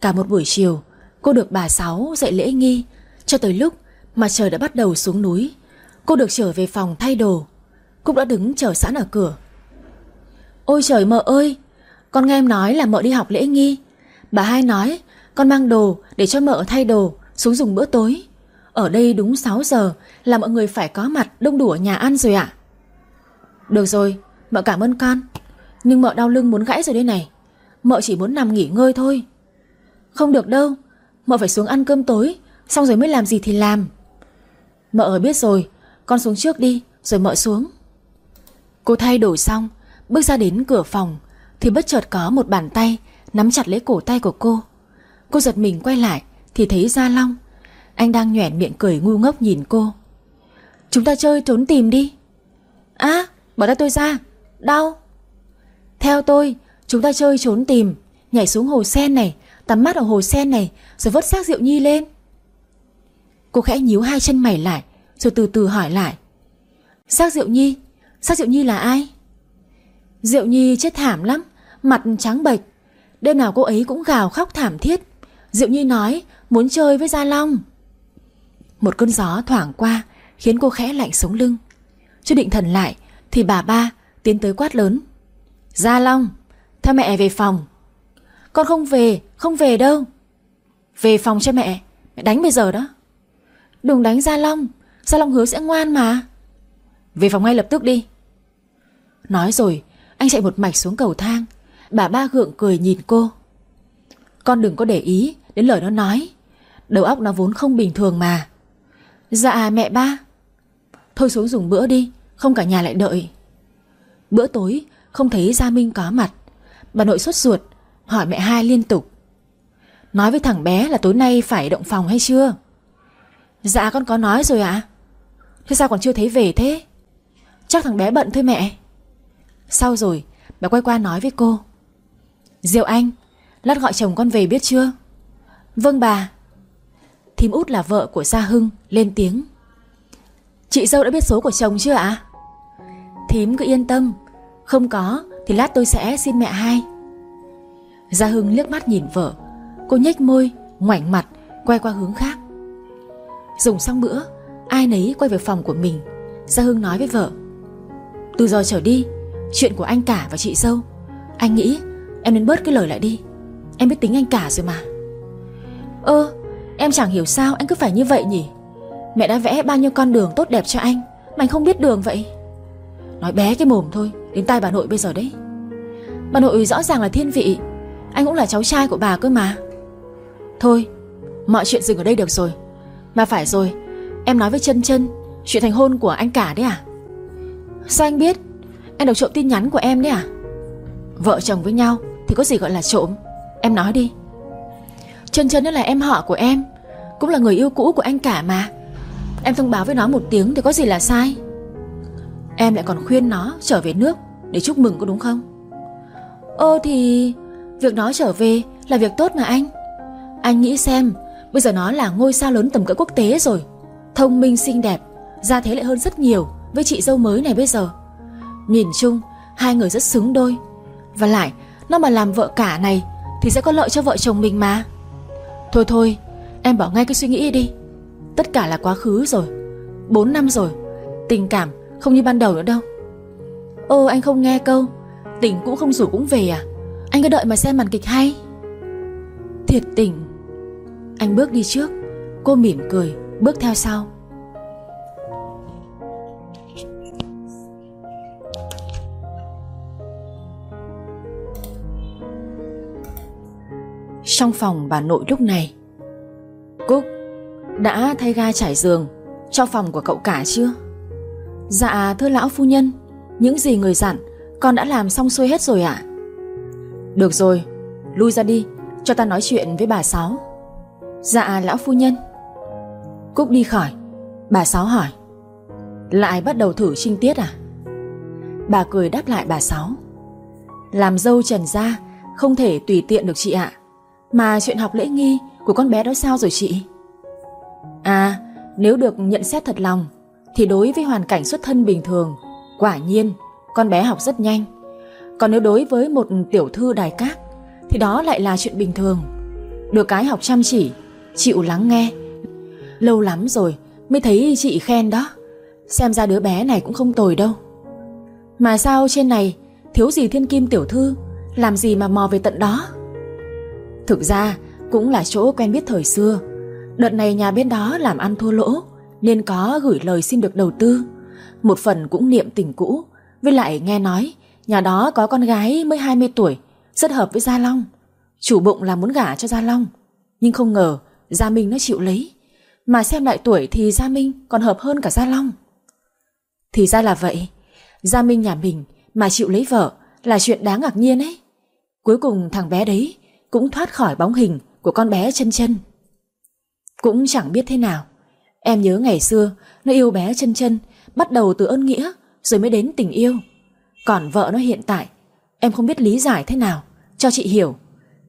Cả một buổi chiều, Cô được bà Sáu dạy lễ nghi, Cho tới lúc mà trời đã bắt đầu xuống núi. Cô được trở về phòng thay đồ Cúc đã đứng chờ sẵn ở cửa. Ôi trời mợ ơi, Con nghe em nói là mợ đi học lễ nghi. Bà hai nói con mang đồ để cho mợ thay đồ Xuống dùng bữa tối. Ở đây đúng 6 giờ là mọi người phải có mặt đông đủ ở nhà ăn rồi ạ. Được rồi, mợ cảm ơn con Nhưng mợ đau lưng muốn gãy rồi đây này. Mợ chỉ muốn nằm nghỉ ngơi thôi. Không được đâu Mợ phải xuống ăn cơm tối Xong rồi mới làm gì thì làm. Mợ biết rồi Con xuống trước đi Rồi mợ xuống. Cô thay đổi xong Bước ra đến cửa phòng Thì bất chợt có một bàn tay Nắm chặt lấy cổ tay của cô. Cô giật mình quay lại Thì thấy Gia Long. Anh đang nhoẻn miệng cười ngu ngốc nhìn cô. Chúng ta chơi trốn tìm đi. À bỏ tay tôi ra. Đau. Theo tôi, chúng ta chơi trốn tìm. Nhảy xuống hồ sen này, Tắm mắt ở hồ sen này, Rồi vớt xác Diệu Nhi lên. Cô khẽ nhíu hai chân mày lại, Rồi từ từ hỏi lại. Xác Diệu Nhi, Xác Diệu Nhi là ai? Diệu Nhi chết thảm lắm, Mặt trắng bệch Đêm nào cô ấy cũng gào khóc thảm thiết. Diệu Nhi nói, muốn chơi với Gia Long. Một cơn gió thoảng qua, Khiến cô khẽ lạnh sống lưng. Chưa định thần lại, Thì bà ba tiến tới quát lớn, Gia Long, Theo mẹ về phòng. Con không về Không về đâu. Về phòng cho mẹ Mẹ đánh bây giờ đó. Đừng đánh Gia Long Gia Long hứa sẽ ngoan mà. Về phòng ngay lập tức đi. Nói rồi, Anh chạy một mạch xuống cầu thang. Bà ba gượng cười nhìn cô. Con đừng có để ý, đến lời nó nói. Đầu óc nó vốn không bình thường mà. Dạ mẹ ba. Thôi xuống dùng bữa đi, Không cả nhà lại đợi. Bữa tối, không thấy Gia Minh có mặt. Bà nội sốt ruột, Hỏi mẹ hai liên tục. Nói với thằng bé là tối nay phải động phòng hay chưa? Dạ con có nói rồi ạ. Thế sao còn chưa thấy về thế? Chắc thằng bé bận thôi mẹ. Sau rồi, bà quay qua nói với cô. Diệu Anh, Lát gọi chồng con về biết chưa? Vâng bà. Thím út là vợ của Gia Hưng, Lên tiếng. Chị dâu đã biết số của chồng chưa ạ? Thím cứ yên tâm, Không có thì lát tôi sẽ xin mẹ hai. Gia Hưng liếc mắt nhìn vợ, Cô nhếch môi, Ngoảnh mặt, Quay qua hướng khác. Dùng xong bữa, Ai nấy quay về phòng của mình. Gia Hưng nói với vợ, Từ giờ trở đi, Chuyện của anh cả và chị dâu, Anh nghĩ em nên bớt cái lời lại đi. Em biết tính anh cả rồi mà. Ơ, em chẳng hiểu sao anh cứ phải như vậy nhỉ? Mẹ đã vẽ bao nhiêu con đường tốt đẹp cho anh, Mà anh không biết đường vậy? Nói bé cái mồm thôi, Đến tai bà nội bây giờ đấy. Bà nội rõ ràng là thiên vị, Anh cũng là cháu trai của bà cơ mà. Thôi, Mọi chuyện dừng ở đây được rồi. Mà phải rồi, Em nói với chân chân, Chuyện thành hôn của anh cả đấy à? Sao anh biết? Em đọc trộm tin nhắn của em đấy à? Vợ chồng với nhau thì có gì gọi là trộm? Em nói đi. Chân chân là em họ của em, Cũng là người yêu cũ của anh cả mà. Em thông báo với nó một tiếng thì có gì là sai? Em lại còn khuyên nó trở về nước Để chúc mừng có đúng không? Ô thì Việc nó trở về là việc tốt mà anh. Anh nghĩ xem, Bây giờ nó là ngôi sao lớn tầm cỡ quốc tế rồi. Thông minh, xinh đẹp Ra thế lại hơn rất nhiều Với chị dâu mới này bây giờ. Nhìn chung, Hai người rất xứng đôi. Và lại nó mà làm vợ cả này, Thì sẽ có lợi cho vợ chồng mình mà. Thôi thôi, Em bỏ ngay cái suy nghĩ đi. Tất cả là quá khứ rồi. 4 năm rồi, Tình cảm không như ban đầu nữa đâu. Ô, anh không nghe câu, Tình cũ không rủ cũng về à? Anh cứ đợi mà xem màn kịch hay. Thiệt tình. Anh bước đi trước, Cô mỉm cười, bước theo sau. Trong phòng bà nội lúc này. Cúc, Đã thay ga trải giường Cho phòng của cậu cả chưa? Dạ thưa lão phu nhân, Những gì người dặn, Con đã làm xong xuôi hết rồi ạ. Được rồi, Lui ra đi, Cho ta nói chuyện với bà Sáu. Dạ lão phu nhân. Cúc đi khỏi, Bà Sáu hỏi. Lại bắt đầu thử trinh tiết à? Bà cười đáp lại bà Sáu. Làm dâu trần ra, Không thể tùy tiện được chị ạ. Mà chuyện học lễ nghi Của con bé đó sao rồi chị À nếu được nhận xét thật lòng thì đối với hoàn cảnh xuất thân bình thường, quả nhiên con bé học rất nhanh. Còn nếu đối với một tiểu thư đài cát thì đó lại là chuyện bình thường. Được cái học chăm chỉ, chịu lắng nghe. Lâu lắm rồi mới thấy chị khen đó. Xem ra đứa bé này cũng không tồi đâu. Mà sao trên này thiếu gì thiên kim tiểu thư, làm gì mà mò về tận đó? Thực ra cũng là chỗ quen biết thời xưa. Đợt này nhà bên đó làm ăn thua lỗ, nên có gửi lời xin được đầu tư. Một phần cũng niệm tình cũ, với lại nghe nói nhà đó có con gái mới 20 tuổi, rất hợp với Gia Long. Chủ bụng là muốn gả cho Gia Long, nhưng không ngờ Gia Minh nó chịu lấy. Mà xem lại tuổi thì Gia Minh còn hợp hơn cả Gia Long. Thì ra là vậy, Gia Minh nhà mình mà chịu lấy vợ là chuyện đáng ngạc nhiên ấy. Cuối cùng thằng bé đấy cũng thoát khỏi bóng hình của con bé chân chân. Cũng chẳng biết thế nào, Em nhớ ngày xưa Nó yêu bé chân chân Bắt đầu từ ơn nghĩa Rồi mới đến tình yêu. Còn vợ nó hiện tại Em không biết lý giải thế nào Cho chị hiểu.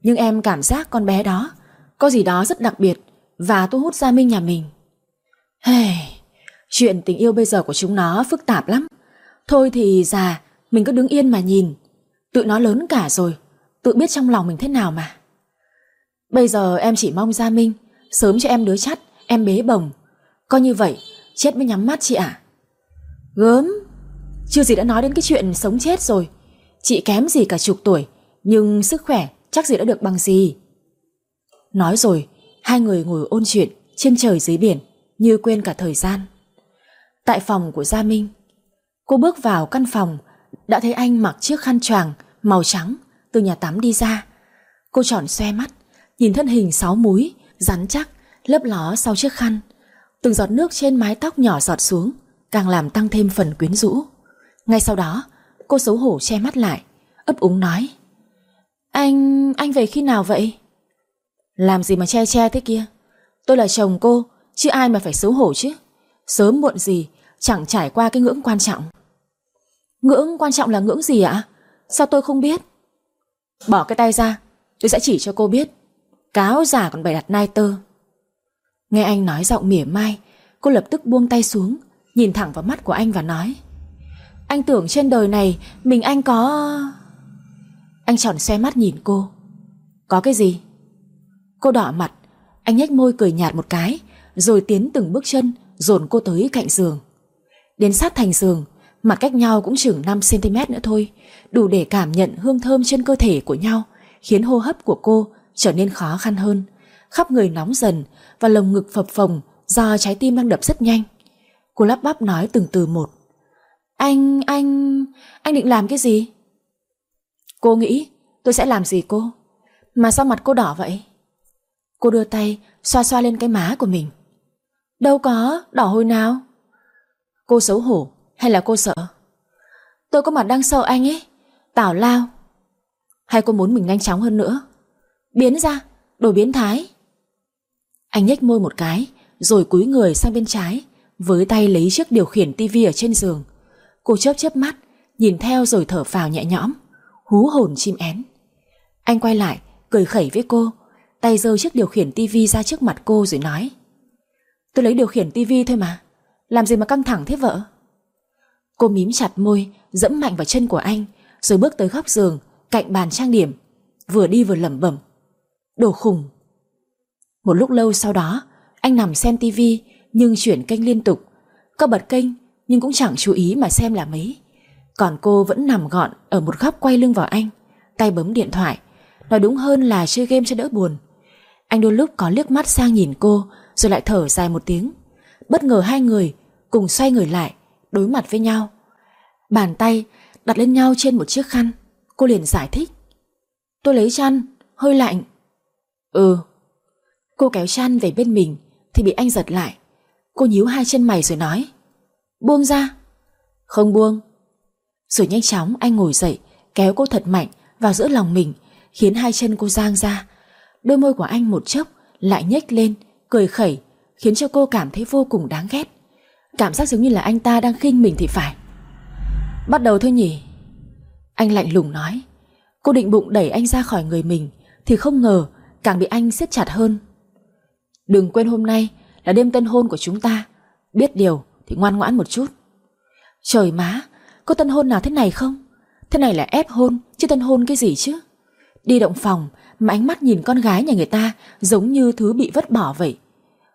Nhưng em cảm giác con bé đó Có gì đó rất đặc biệt Và thu hút Gia Minh nhà mình. Hey, Chuyện tình yêu bây giờ của chúng nó phức tạp lắm. Thôi thì già Mình cứ đứng yên mà nhìn. Tự nó lớn cả rồi Tự biết trong lòng mình thế nào mà. Bây giờ em chỉ mong Gia Minh Sớm cho em đứa chắt, Em bế bồng Coi như vậy, Chết mới nhắm mắt chị ạ. Gớm. Chưa gì đã nói đến cái chuyện sống chết rồi. Chị kém gì cả chục tuổi, Nhưng sức khỏe chắc gì đã được bằng gì. Nói rồi, Hai người ngồi ôn chuyện Trên trời dưới biển, Như quên cả thời gian. Tại phòng của Gia Minh, Cô bước vào căn phòng, Đã thấy anh mặc chiếc khăn choàng Màu trắng từ nhà tắm đi ra Cô tròn xoe mắt, Nhìn thân hình sáu múi, Rắn chắc, lấp ló sau chiếc khăn Từng giọt nước trên mái tóc nhỏ giọt xuống, Càng làm tăng thêm phần quyến rũ Ngay sau đó, Cô xấu hổ che mắt lại, ấp úng nói, Anh... anh về khi nào vậy? Làm gì mà che che thế kia Tôi là chồng cô, Chứ ai mà phải xấu hổ chứ Sớm muộn gì, chẳng trải qua cái ngưỡng quan trọng Ngưỡng quan trọng là ngưỡng gì ạ? Sao tôi không biết? Bỏ cái tay ra, Tôi sẽ chỉ cho cô biết. Cáo giả còn bày đặt nai tơ. Nghe anh nói giọng mỉa mai, Cô lập tức buông tay xuống, Nhìn thẳng vào mắt của anh và nói, Anh tưởng trên đời này Mình anh có... Anh tròn xe mắt nhìn cô. Có cái gì? Cô đỏ mặt, Anh nhếch môi cười nhạt một cái, Rồi tiến từng bước chân, Dồn cô tới cạnh giường. Đến sát thành giường mà cách nhau cũng chừng 5cm nữa thôi Đủ để cảm nhận hương thơm trên cơ thể của nhau Khiến hô hấp của cô trở nên khó khăn hơn Khắp người nóng dần và lồng ngực phập phồng do trái tim đang đập rất nhanh. Cô lắp bắp nói từng từ một. Anh, anh, anh định làm cái gì? Cô nghĩ tôi sẽ làm gì cô? Mà sao mặt cô đỏ vậy? Cô đưa tay xoa xoa lên cái má của mình. Đâu có, đỏ hồi nào? Cô xấu hổ hay là cô sợ? Tôi có mặt đang sợ anh ấy. Tảo lao. Hay cô muốn mình nhanh chóng hơn nữa? Biến ra, đổi biến thái. Anh nhếch môi một cái, rồi cúi người sang bên trái, với tay lấy chiếc điều khiển tivi ở trên giường. Cô chớp chớp mắt, nhìn theo rồi thở phào nhẹ nhõm, hú hồn chim én. Anh quay lại, cười khẩy với cô, tay giơ chiếc điều khiển tivi ra trước mặt cô rồi nói. Tôi lấy điều khiển tivi thôi mà, làm gì mà căng thẳng thế vợ? Cô mím chặt môi, dẫm mạnh vào chân của anh, rồi bước tới góc giường, cạnh bàn trang điểm, vừa đi vừa lẩm bẩm. Đồ khùng. Một lúc lâu sau đó, anh nằm xem tivi nhưng chuyển kênh liên tục. Có bật kênh nhưng cũng chẳng chú ý mà xem là mấy. Còn cô vẫn nằm gọn ở một góc quay lưng vào anh, tay bấm điện thoại. Nói đúng hơn là chơi game cho đỡ buồn. Anh đôi lúc có liếc mắt sang nhìn cô rồi lại thở dài một tiếng. Bất ngờ hai người cùng xoay người lại, đối mặt với nhau. Bàn tay đặt lên nhau trên một chiếc khăn. Cô liền giải thích. Tôi lấy chăn, hơi lạnh. Ừ. Cô kéo chăn về bên mình thì bị anh giật lại. Cô nhíu hai chân mày rồi nói. Buông ra. Không buông. Rồi nhanh chóng anh ngồi dậy, kéo cô thật mạnh vào giữa lòng mình, khiến hai chân cô giang ra. Đôi môi của anh một chốc lại nhếch lên, cười khẩy, khiến cho cô cảm thấy vô cùng đáng ghét. Cảm giác giống như là anh ta đang khinh mình thì phải. Bắt đầu thôi nhỉ? Anh lạnh lùng nói. Cô định bụng đẩy anh ra khỏi người mình thì không ngờ càng bị anh siết chặt hơn. Đừng quên hôm nay là đêm tân hôn của chúng ta. Biết điều thì ngoan ngoãn một chút. Trời má, có tân hôn nào thế này không? Thế này là ép hôn, chứ tân hôn cái gì chứ? Đi động phòng mà ánh mắt nhìn con gái nhà người ta giống như thứ bị vứt bỏ vậy.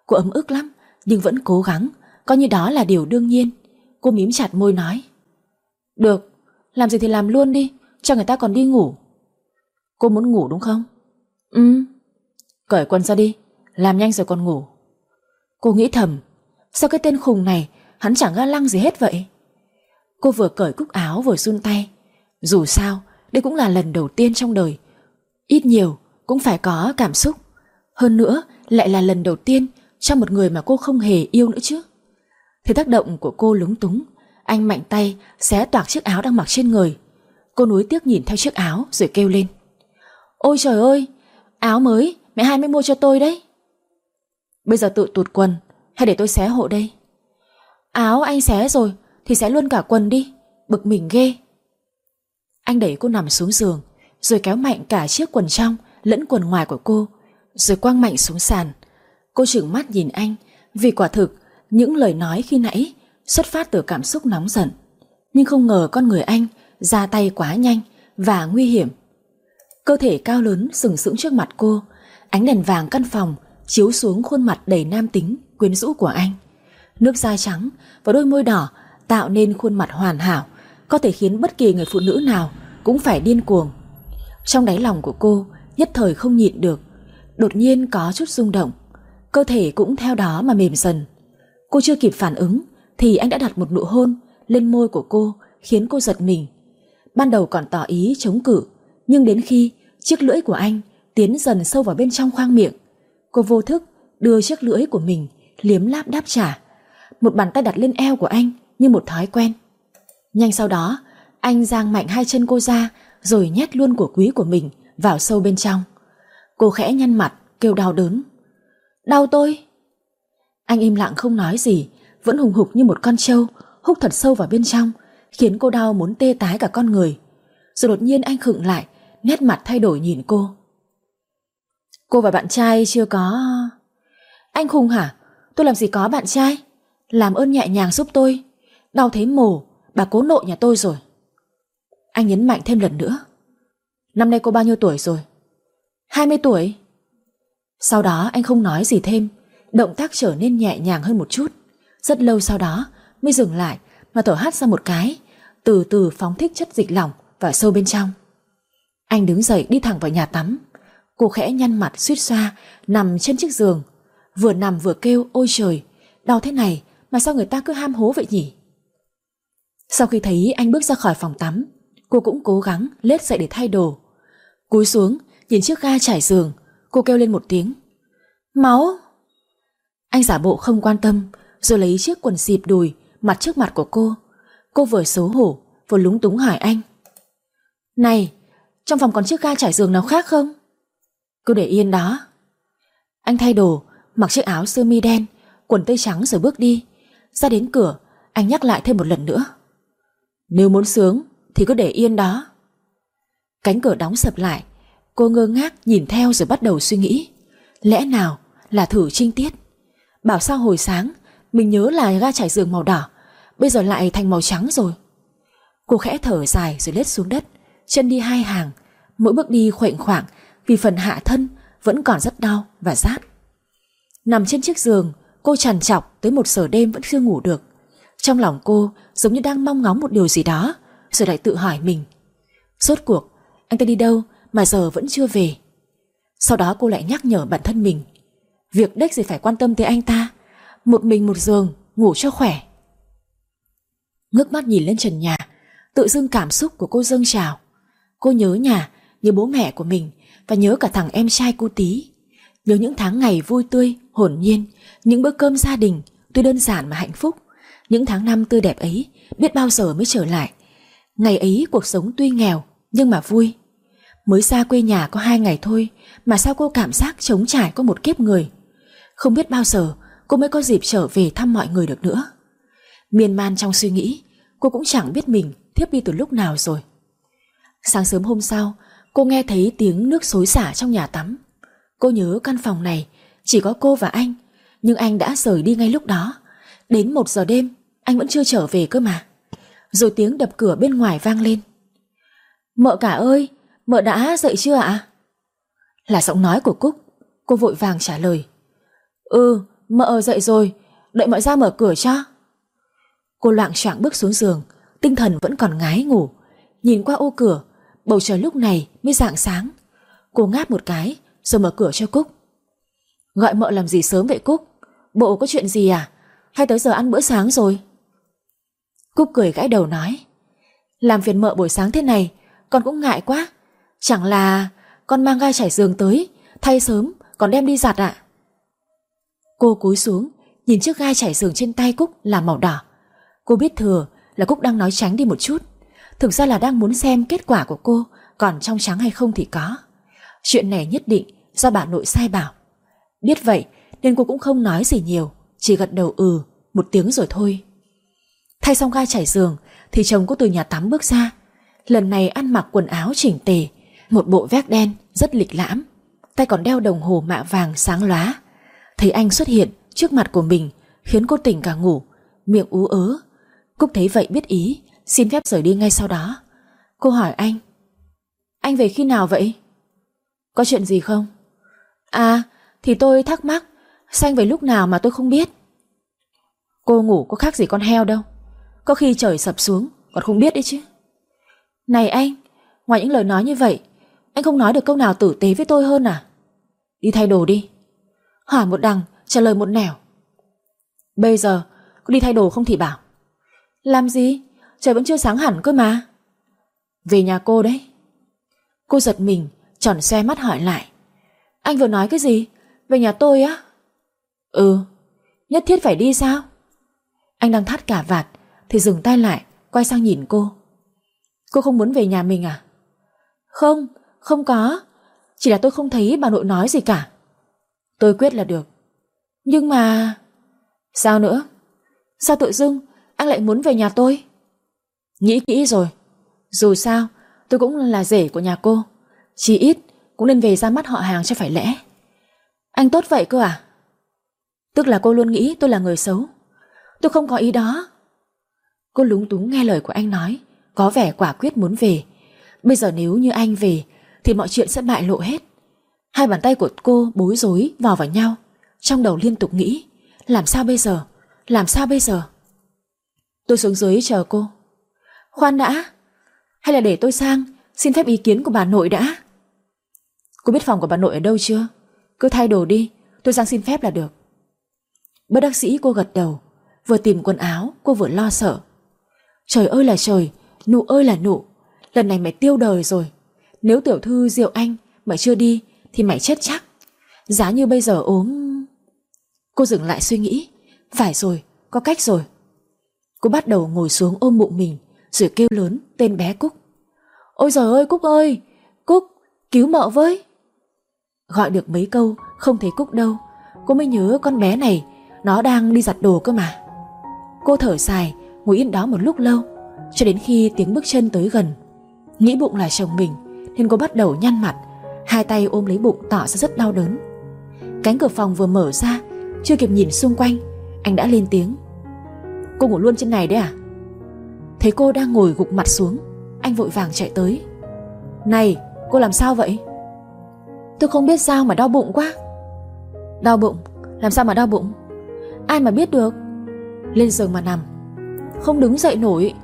Cô ấm ức lắm, nhưng vẫn cố gắng, coi như đó là điều đương nhiên. Cô mím chặt môi nói. Được, làm gì thì làm luôn đi, cho người ta còn đi ngủ. Cô muốn ngủ đúng không? Ừ. Cởi quần ra đi, làm nhanh rồi còn ngủ. Cô nghĩ thầm, sao cái tên khùng này hắn chẳng ga lăng gì hết vậy? Cô vừa cởi cúc áo vừa run tay. Dù sao, đây cũng là lần đầu tiên trong đời. Ít nhiều cũng phải có cảm xúc. Hơn nữa, lại là lần đầu tiên cho một người mà cô không hề yêu nữa chứ. Thế tác động của cô lúng túng, anh mạnh tay xé toạc chiếc áo đang mặc trên người. Cô nuối tiếc nhìn theo chiếc áo rồi kêu lên. Ôi trời ơi, áo mới, mẹ hai mới mua cho tôi đấy. Bây giờ tự tụt quần, hay để tôi xé hộ đây? Áo anh xé rồi, thì xé luôn cả quần đi, bực mình ghê. Anh đẩy cô nằm xuống giường, rồi kéo mạnh cả chiếc quần trong lẫn quần ngoài của cô, rồi quăng mạnh xuống sàn. Cô chừng mắt nhìn anh, vì quả thực những lời nói khi nãy xuất phát từ cảm xúc nóng giận. Nhưng không ngờ con người anh ra tay quá nhanh và nguy hiểm. Cơ thể cao lớn sừng sững trước mặt cô, ánh đèn vàng căn phòng chiếu xuống khuôn mặt đầy nam tính, quyến rũ của anh. Nước da trắng và đôi môi đỏ tạo nên khuôn mặt hoàn hảo, có thể khiến bất kỳ người phụ nữ nào cũng phải điên cuồng. Trong đáy lòng của cô nhất thời không nhịn được, đột nhiên có chút rung động, cơ thể cũng theo đó mà mềm dần. Cô chưa kịp phản ứng thì anh đã đặt một nụ hôn lên môi của cô khiến cô giật mình. Ban đầu còn tỏ ý chống cự, nhưng đến khi chiếc lưỡi của anh tiến dần sâu vào bên trong khoang miệng, cô vô thức đưa chiếc lưỡi của mình liếm láp đáp trả. Một bàn tay đặt lên eo của anh như một thói quen. Nhanh sau đó, anh giang mạnh hai chân cô ra rồi nhét luôn của quý của mình vào sâu bên trong. Cô khẽ nhăn mặt, kêu đau đớn. Đau tôi! Anh im lặng không nói gì, vẫn hùng hục như một con trâu, húc thật sâu vào bên trong, khiến cô đau muốn tê tái cả con người. Rồi đột nhiên anh khựng lại, nét mặt thay đổi nhìn cô. Cô và bạn trai chưa có... Anh khùng hả? Tôi làm gì có bạn trai? Làm ơn nhẹ nhàng giúp tôi. Đau thấy mồ, bà cố nội nhà tôi rồi. Anh nhấn mạnh thêm lần nữa. Năm nay cô bao nhiêu tuổi rồi? 20 tuổi. Sau đó anh không nói gì thêm, động tác trở nên nhẹ nhàng hơn một chút. Rất lâu sau đó mới dừng lại mà thở hắt ra một cái, từ từ phóng thích chất dịch lỏng vào sâu bên trong. Anh đứng dậy đi thẳng vào nhà tắm. Cô khẽ nhăn mặt suýt xoa, nằm trên chiếc giường. Vừa nằm vừa kêu ôi trời, đau thế này mà sao người ta cứ ham hố vậy nhỉ? Sau khi thấy anh bước ra khỏi phòng tắm, cô cũng cố gắng lết dậy để thay đồ. Cúi xuống, nhìn chiếc ga trải giường, cô kêu lên một tiếng. Máu anh giả bộ không quan tâm, Rồi lấy chiếc quần xịp đùi Mặt trước mặt của cô. Cô vừa xấu hổ, vừa lúng túng hỏi anh. Này, Trong phòng còn chiếc ga trải giường nào khác không? Cứ để yên đó. Anh thay đồ, Mặc chiếc áo sơ mi đen, Quần tây trắng rồi bước đi. Ra đến cửa, Anh nhắc lại thêm một lần nữa. Nếu muốn sướng Thì cứ để yên đó. Cánh cửa đóng sập lại, Cô ngơ ngác nhìn theo rồi bắt đầu suy nghĩ. Lẽ nào là thử trinh tiết? Bảo sao hồi sáng, Mình nhớ là ga trải giường màu đỏ, Bây giờ lại thành màu trắng rồi. Cô khẽ thở dài rồi lết xuống đất, Chân đi hai hàng, Mỗi bước đi khuệnh khoảng Vì phần hạ thân vẫn còn rất đau và rát. Nằm trên chiếc giường, Cô trằn trọc tới một giờ đêm vẫn chưa ngủ được. Trong lòng cô giống như đang mong ngóng một điều gì đó, Rồi lại tự hỏi mình, Rốt cuộc, Anh ta đi đâu mà giờ vẫn chưa về? Sau đó cô lại nhắc nhở bản thân mình Việc đếch gì phải quan tâm tới anh ta. Một mình một giường Ngủ cho khỏe. Ngước mắt nhìn lên trần nhà Tự dưng cảm xúc của cô dâng trào. Cô nhớ nhà, nhớ bố mẹ của mình Và nhớ cả thằng em trai cô tí. Nhớ những tháng ngày vui tươi, hồn nhiên Những bữa cơm gia đình Tuy đơn giản mà hạnh phúc. Những tháng năm tươi đẹp ấy Biết bao giờ mới trở lại. Ngày ấy cuộc sống tuy nghèo Nhưng mà vui. Mới xa quê nhà có hai ngày thôi Mà sao cô cảm giác trống trải có một kiếp người? Không biết bao giờ, Cô mới có dịp trở về thăm mọi người được nữa. Miên man trong suy nghĩ, Cô cũng chẳng biết mình thiếp đi từ lúc nào rồi. Sáng sớm hôm sau, Cô nghe thấy tiếng nước xối xả trong nhà tắm. Cô nhớ căn phòng này, Chỉ có cô và anh, Nhưng anh đã rời đi ngay lúc đó. Đến một giờ đêm, Anh vẫn chưa trở về cơ mà. Rồi tiếng đập cửa bên ngoài vang lên. Mợ cả ơi, Mợ đã dậy chưa ạ? Là giọng nói của Cúc. Cô vội vàng trả lời. Ừ mợ dậy rồi. Đợi mọi ra mở cửa cho Cô loạn choạng bước xuống giường, Tinh thần vẫn còn ngái ngủ. Nhìn qua ô cửa, Bầu trời lúc này mới rạng sáng. Cô ngáp một cái, rồi mở cửa cho Cúc. Gọi mợ làm gì sớm vậy Cúc? Bộ có chuyện gì à? Hay tới giờ ăn bữa sáng rồi? Cúc cười gãi đầu nói. Làm phiền mợ buổi sáng thế này, Con cũng ngại quá. Chẳng là con mang gai trải giường tới, Thay sớm, còn đem đi giặt ạ. Cô cúi xuống, Nhìn chiếc gai chảy giường trên tay Cúc là màu đỏ. Cô biết thừa là Cúc đang nói tránh đi một chút. Thực ra là đang muốn xem kết quả của cô, Còn trong trắng hay không thì có. Chuyện này nhất định do bà nội sai bảo. Biết vậy nên cô cũng không nói gì nhiều, Chỉ gật đầu ừ Một tiếng rồi thôi. Thay xong gai chảy giường Thì chồng cô từ nhà tắm bước ra. Lần này ăn mặc quần áo chỉnh tề, Một bộ vest đen rất lịch lãm. Tay còn đeo đồng hồ mạ vàng sáng lóa. Thấy anh xuất hiện trước mặt của mình, Khiến cô tỉnh cả ngủ, Miệng ú ớ. Cúc thấy vậy biết ý, Xin phép rời đi ngay sau đó. Cô hỏi anh Anh về khi nào vậy? Có chuyện gì không? À thì tôi thắc mắc Xanh về lúc nào mà tôi không biết? Cô ngủ có khác gì con heo đâu, Có khi trời sập xuống, Còn không biết đấy chứ. Này anh, Ngoài những lời nói như vậy, Anh không nói được câu nào tử tế với tôi hơn à? Đi thay đồ đi. Hỏi một đằng, trả lời một nẻo. Bây giờ có đi thay đồ không thì bảo. Làm gì? Trời vẫn chưa sáng hẳn cơ mà. Về nhà cô đấy. Cô giật mình, Tròn xe mắt hỏi lại. Anh vừa nói cái gì? Về nhà tôi á? Ừ. Nhất thiết phải đi sao? Anh đang thắt cả vạt, Thì dừng tay lại, Quay sang nhìn cô. Cô không muốn về nhà mình à? Không Không có. Chỉ là tôi không thấy bà nội nói gì cả. Tôi quyết là được. Nhưng mà Sao nữa? Sao tự dưng anh lại muốn về nhà tôi? Nghĩ kỹ rồi. Dù sao, tôi cũng là rể của nhà cô. Chỉ ít cũng nên về ra mắt họ hàng cho phải lẽ. Anh tốt vậy cơ à? Tức là cô luôn nghĩ tôi là người xấu. Tôi không có ý đó. Cô lúng túng nghe lời của anh nói, Có vẻ quả quyết muốn về. Bây giờ nếu như anh về, Thì mọi chuyện sẽ bại lộ hết. Hai bàn tay của cô bối rối vào vào nhau. Trong đầu liên tục nghĩ, Làm sao bây giờ? Làm sao bây giờ? Tôi xuống dưới chờ cô. Khoan đã. Hay là để tôi sang, Xin phép ý kiến của bà nội đã. Cô biết phòng của bà nội ở đâu chưa? Cứ thay đồ đi, Tôi sang xin phép là được. Bất đắc sĩ cô gật đầu, Vừa tìm quần áo, cô vừa lo sợ. Trời ơi là trời, Nụ ơi là nụ, Lần này mày tiêu đời rồi. Nếu tiểu thư Diệu Anh Mày chưa đi thì mày chết chắc. Giá như bây giờ ốm. Cô dừng lại suy nghĩ. Phải rồi, có cách rồi. Cô bắt đầu ngồi xuống ôm bụng mình Rồi kêu lớn tên bé Cúc. Ôi giời ơi Cúc ơi! Cúc, cứu mợ với! Gọi được mấy câu Không thấy Cúc đâu. Cô mới nhớ con bé này Nó đang đi giặt đồ cơ mà. Cô thở dài Ngồi yên đó một lúc lâu Cho đến khi tiếng bước chân tới gần. Nghĩ bụng là chồng mình Nên cô bắt đầu nhăn mặt Hai tay ôm lấy bụng tỏ ra rất đau đớn. Cánh cửa phòng vừa mở ra, Chưa kịp nhìn xung quanh, Anh đã lên tiếng. Cô ngủ luôn trên này đấy à? Thấy cô đang ngồi gục mặt xuống, Anh vội vàng chạy tới. Này, cô làm sao vậy? Tôi không biết sao mà đau bụng quá. Đau bụng? Làm sao mà đau bụng? Ai mà biết được? Lên giường mà nằm. Không đứng dậy nổi.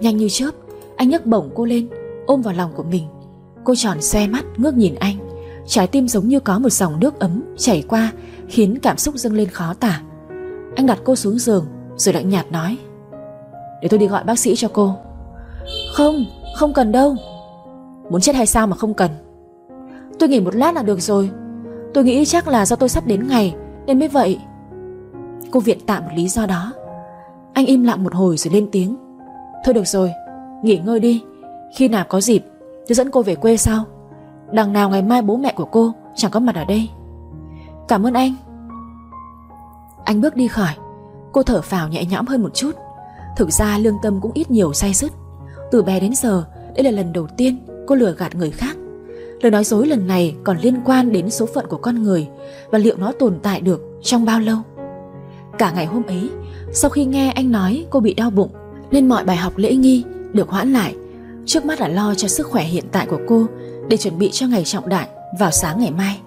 Nhanh như chớp, Anh nhấc bổng cô lên, Ôm vào lòng của mình. Cô tròn xe mắt ngước nhìn anh. Trái tim giống như có một dòng nước ấm chảy qua Khiến cảm xúc dâng lên khó tả. Anh đặt cô xuống giường Rồi lạnh nhạt nói Để tôi đi gọi bác sĩ cho cô. Không, không cần đâu. Muốn chết hay sao mà không cần? Tôi nghỉ một lát là được rồi. Tôi nghĩ chắc là do tôi sắp đến ngày Nên mới vậy. Cô viện tạm một lý do đó. Anh im lặng một hồi rồi lên tiếng Thôi được rồi, nghỉ ngơi đi. Khi nào có dịp Tôi dẫn cô về quê sau Đằng nào ngày mai bố mẹ của cô Chẳng có mặt ở đây. Cảm ơn anh. Anh bước đi khỏi. Cô thở phào nhẹ nhõm hơn một chút. Thực ra lương tâm cũng ít nhiều say sứt. Từ bé đến giờ, Đây là lần đầu tiên cô lừa gạt người khác. Lời nói dối lần này còn liên quan đến số phận của con người Và liệu nó tồn tại được trong bao lâu. Cả ngày hôm ấy, Sau khi nghe anh nói cô bị đau bụng, Nên mọi bài học lễ nghi được hoãn lại. Trước mắt là lo cho sức khỏe hiện tại của cô, Để chuẩn bị cho ngày trọng đại vào sáng ngày mai.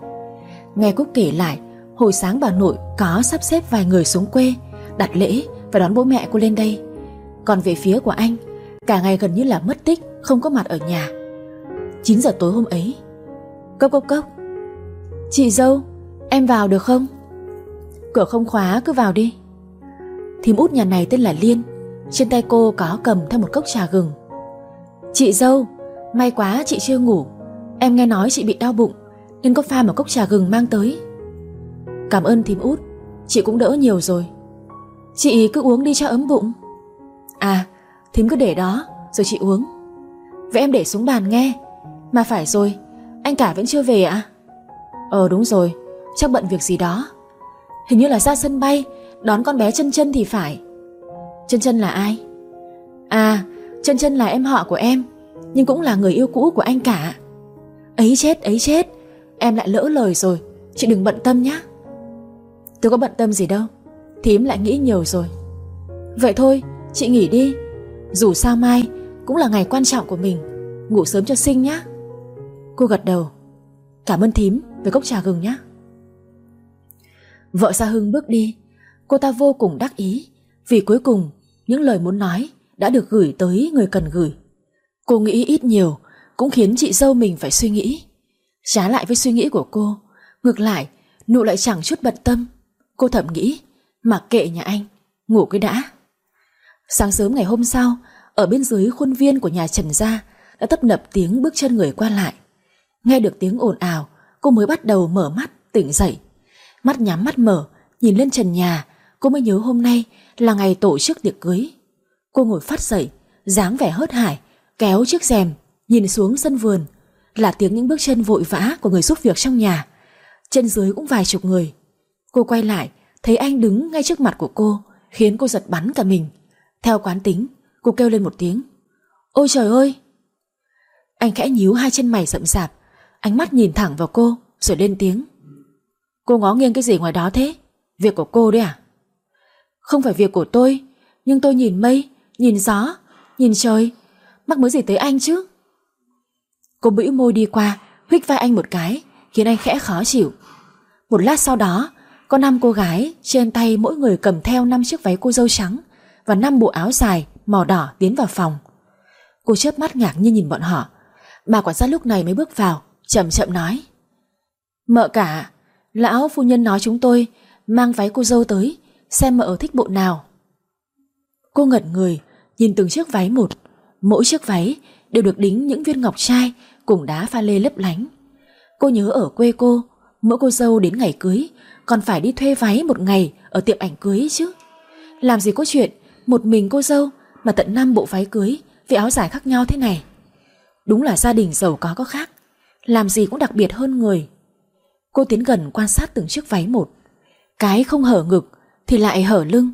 Nghe Cúc kể lại, Hồi sáng bà nội có sắp xếp vài người xuống quê, Đặt lễ và đón bố mẹ cô lên đây. Còn về phía của anh, Cả ngày gần như là mất tích, Không có mặt ở nhà. 9 giờ tối hôm ấy, Cốc cốc cốc, Chị dâu, em vào được không? Cửa không khóa, cứ vào đi. Thím út nhà này tên là Liên, Trên tay cô có cầm theo một cốc trà gừng. Chị dâu, May quá chị chưa ngủ. Em nghe nói chị bị đau bụng Nên có pha một cốc trà gừng mang tới. Cảm ơn thím út, Chị cũng đỡ nhiều rồi. Chị cứ uống đi cho ấm bụng. À thím cứ để đó, Rồi chị uống. Vậy em để xuống bàn nghe. Mà phải rồi, Anh cả vẫn chưa về ạ? À? Ờ đúng rồi, Chắc bận việc gì đó. Hình như là ra sân bay, Đón con bé chân chân thì phải. Chân chân là ai? À chân chân là em họ của em, Nhưng cũng là người yêu cũ của anh cả. Ấy chết ấy chết, Em lại lỡ lời rồi, Chị đừng bận tâm nhé Tôi có bận tâm gì đâu, Thím lại nghĩ nhiều rồi. Vậy thôi, chị nghỉ đi, Dù sao mai cũng là ngày quan trọng của mình, Ngủ sớm cho sinh nhé Cô gật đầu, Cảm ơn thím với cốc trà gừng nhé Vợ Sa Hưng bước đi, Cô ta vô cùng đắc ý Vì cuối cùng những lời muốn nói đã được gửi tới người cần gửi. Cô nghĩ ít nhiều Cũng khiến chị dâu mình phải suy nghĩ. Trái lại với suy nghĩ của cô, Ngược lại, nụ lại chẳng chút bận tâm. Cô thầm nghĩ Mặc kệ nhà anh, Ngủ cái đã. Sáng sớm ngày hôm sau, Ở bên dưới khuôn viên của nhà Trần Gia Đã tấp nập tiếng bước chân người qua lại. Nghe được tiếng ồn ào, Cô mới bắt đầu mở mắt, tỉnh dậy. Mắt nhắm mắt mở, Nhìn lên trần nhà, Cô mới nhớ hôm nay là ngày tổ chức tiệc cưới. Cô ngồi phát dậy dáng vẻ hớt hải Kéo chiếc rèm Nhìn xuống sân vườn. Là tiếng những bước chân vội vã của người giúp việc trong nhà. Chân dưới cũng vài chục người. Cô quay lại Thấy anh đứng ngay trước mặt của cô Khiến cô giật bắn cả mình. Theo quán tính Cô kêu lên một tiếng. Ôi trời ơi! Anh khẽ nhíu hai chân mày rậm rạp Ánh mắt nhìn thẳng vào cô Rồi lên tiếng. Cô ngó nghiêng cái gì ngoài đó thế? Việc của cô đấy à? Không phải việc của tôi Nhưng tôi nhìn mây, nhìn gió, nhìn trời Mắc mới gì tới anh chứ? Cô bĩu môi đi qua Huých vai anh một cái Khiến anh khẽ khó chịu. Một lát sau đó Có năm cô gái trên tay mỗi người cầm theo năm chiếc váy cô dâu trắng Và năm bộ áo dài màu đỏ tiến vào phòng. Cô chớp mắt ngạc nhiên nhìn bọn họ. Bà quản gia lúc này mới bước vào Chậm chậm nói. Mợ cả Lão phu nhân nói chúng tôi Mang váy cô dâu tới Xem mợ thích bộ nào. Cô ngẩn người Nhìn từng chiếc váy một, Mỗi chiếc váy đều được đính những viên ngọc trai Cùng đá pha lê lấp lánh. Cô nhớ ở quê cô, Mỗi cô dâu đến ngày cưới Còn phải đi thuê váy một ngày Ở tiệm ảnh cưới chứ. Làm gì có chuyện Một mình cô dâu Mà tận năm bộ váy cưới Vì áo dài khác nhau thế này. Đúng là gia đình giàu có có khác, Làm gì cũng đặc biệt hơn người. Cô tiến gần quan sát từng chiếc váy một, Cái không hở ngực Thì lại hở lưng,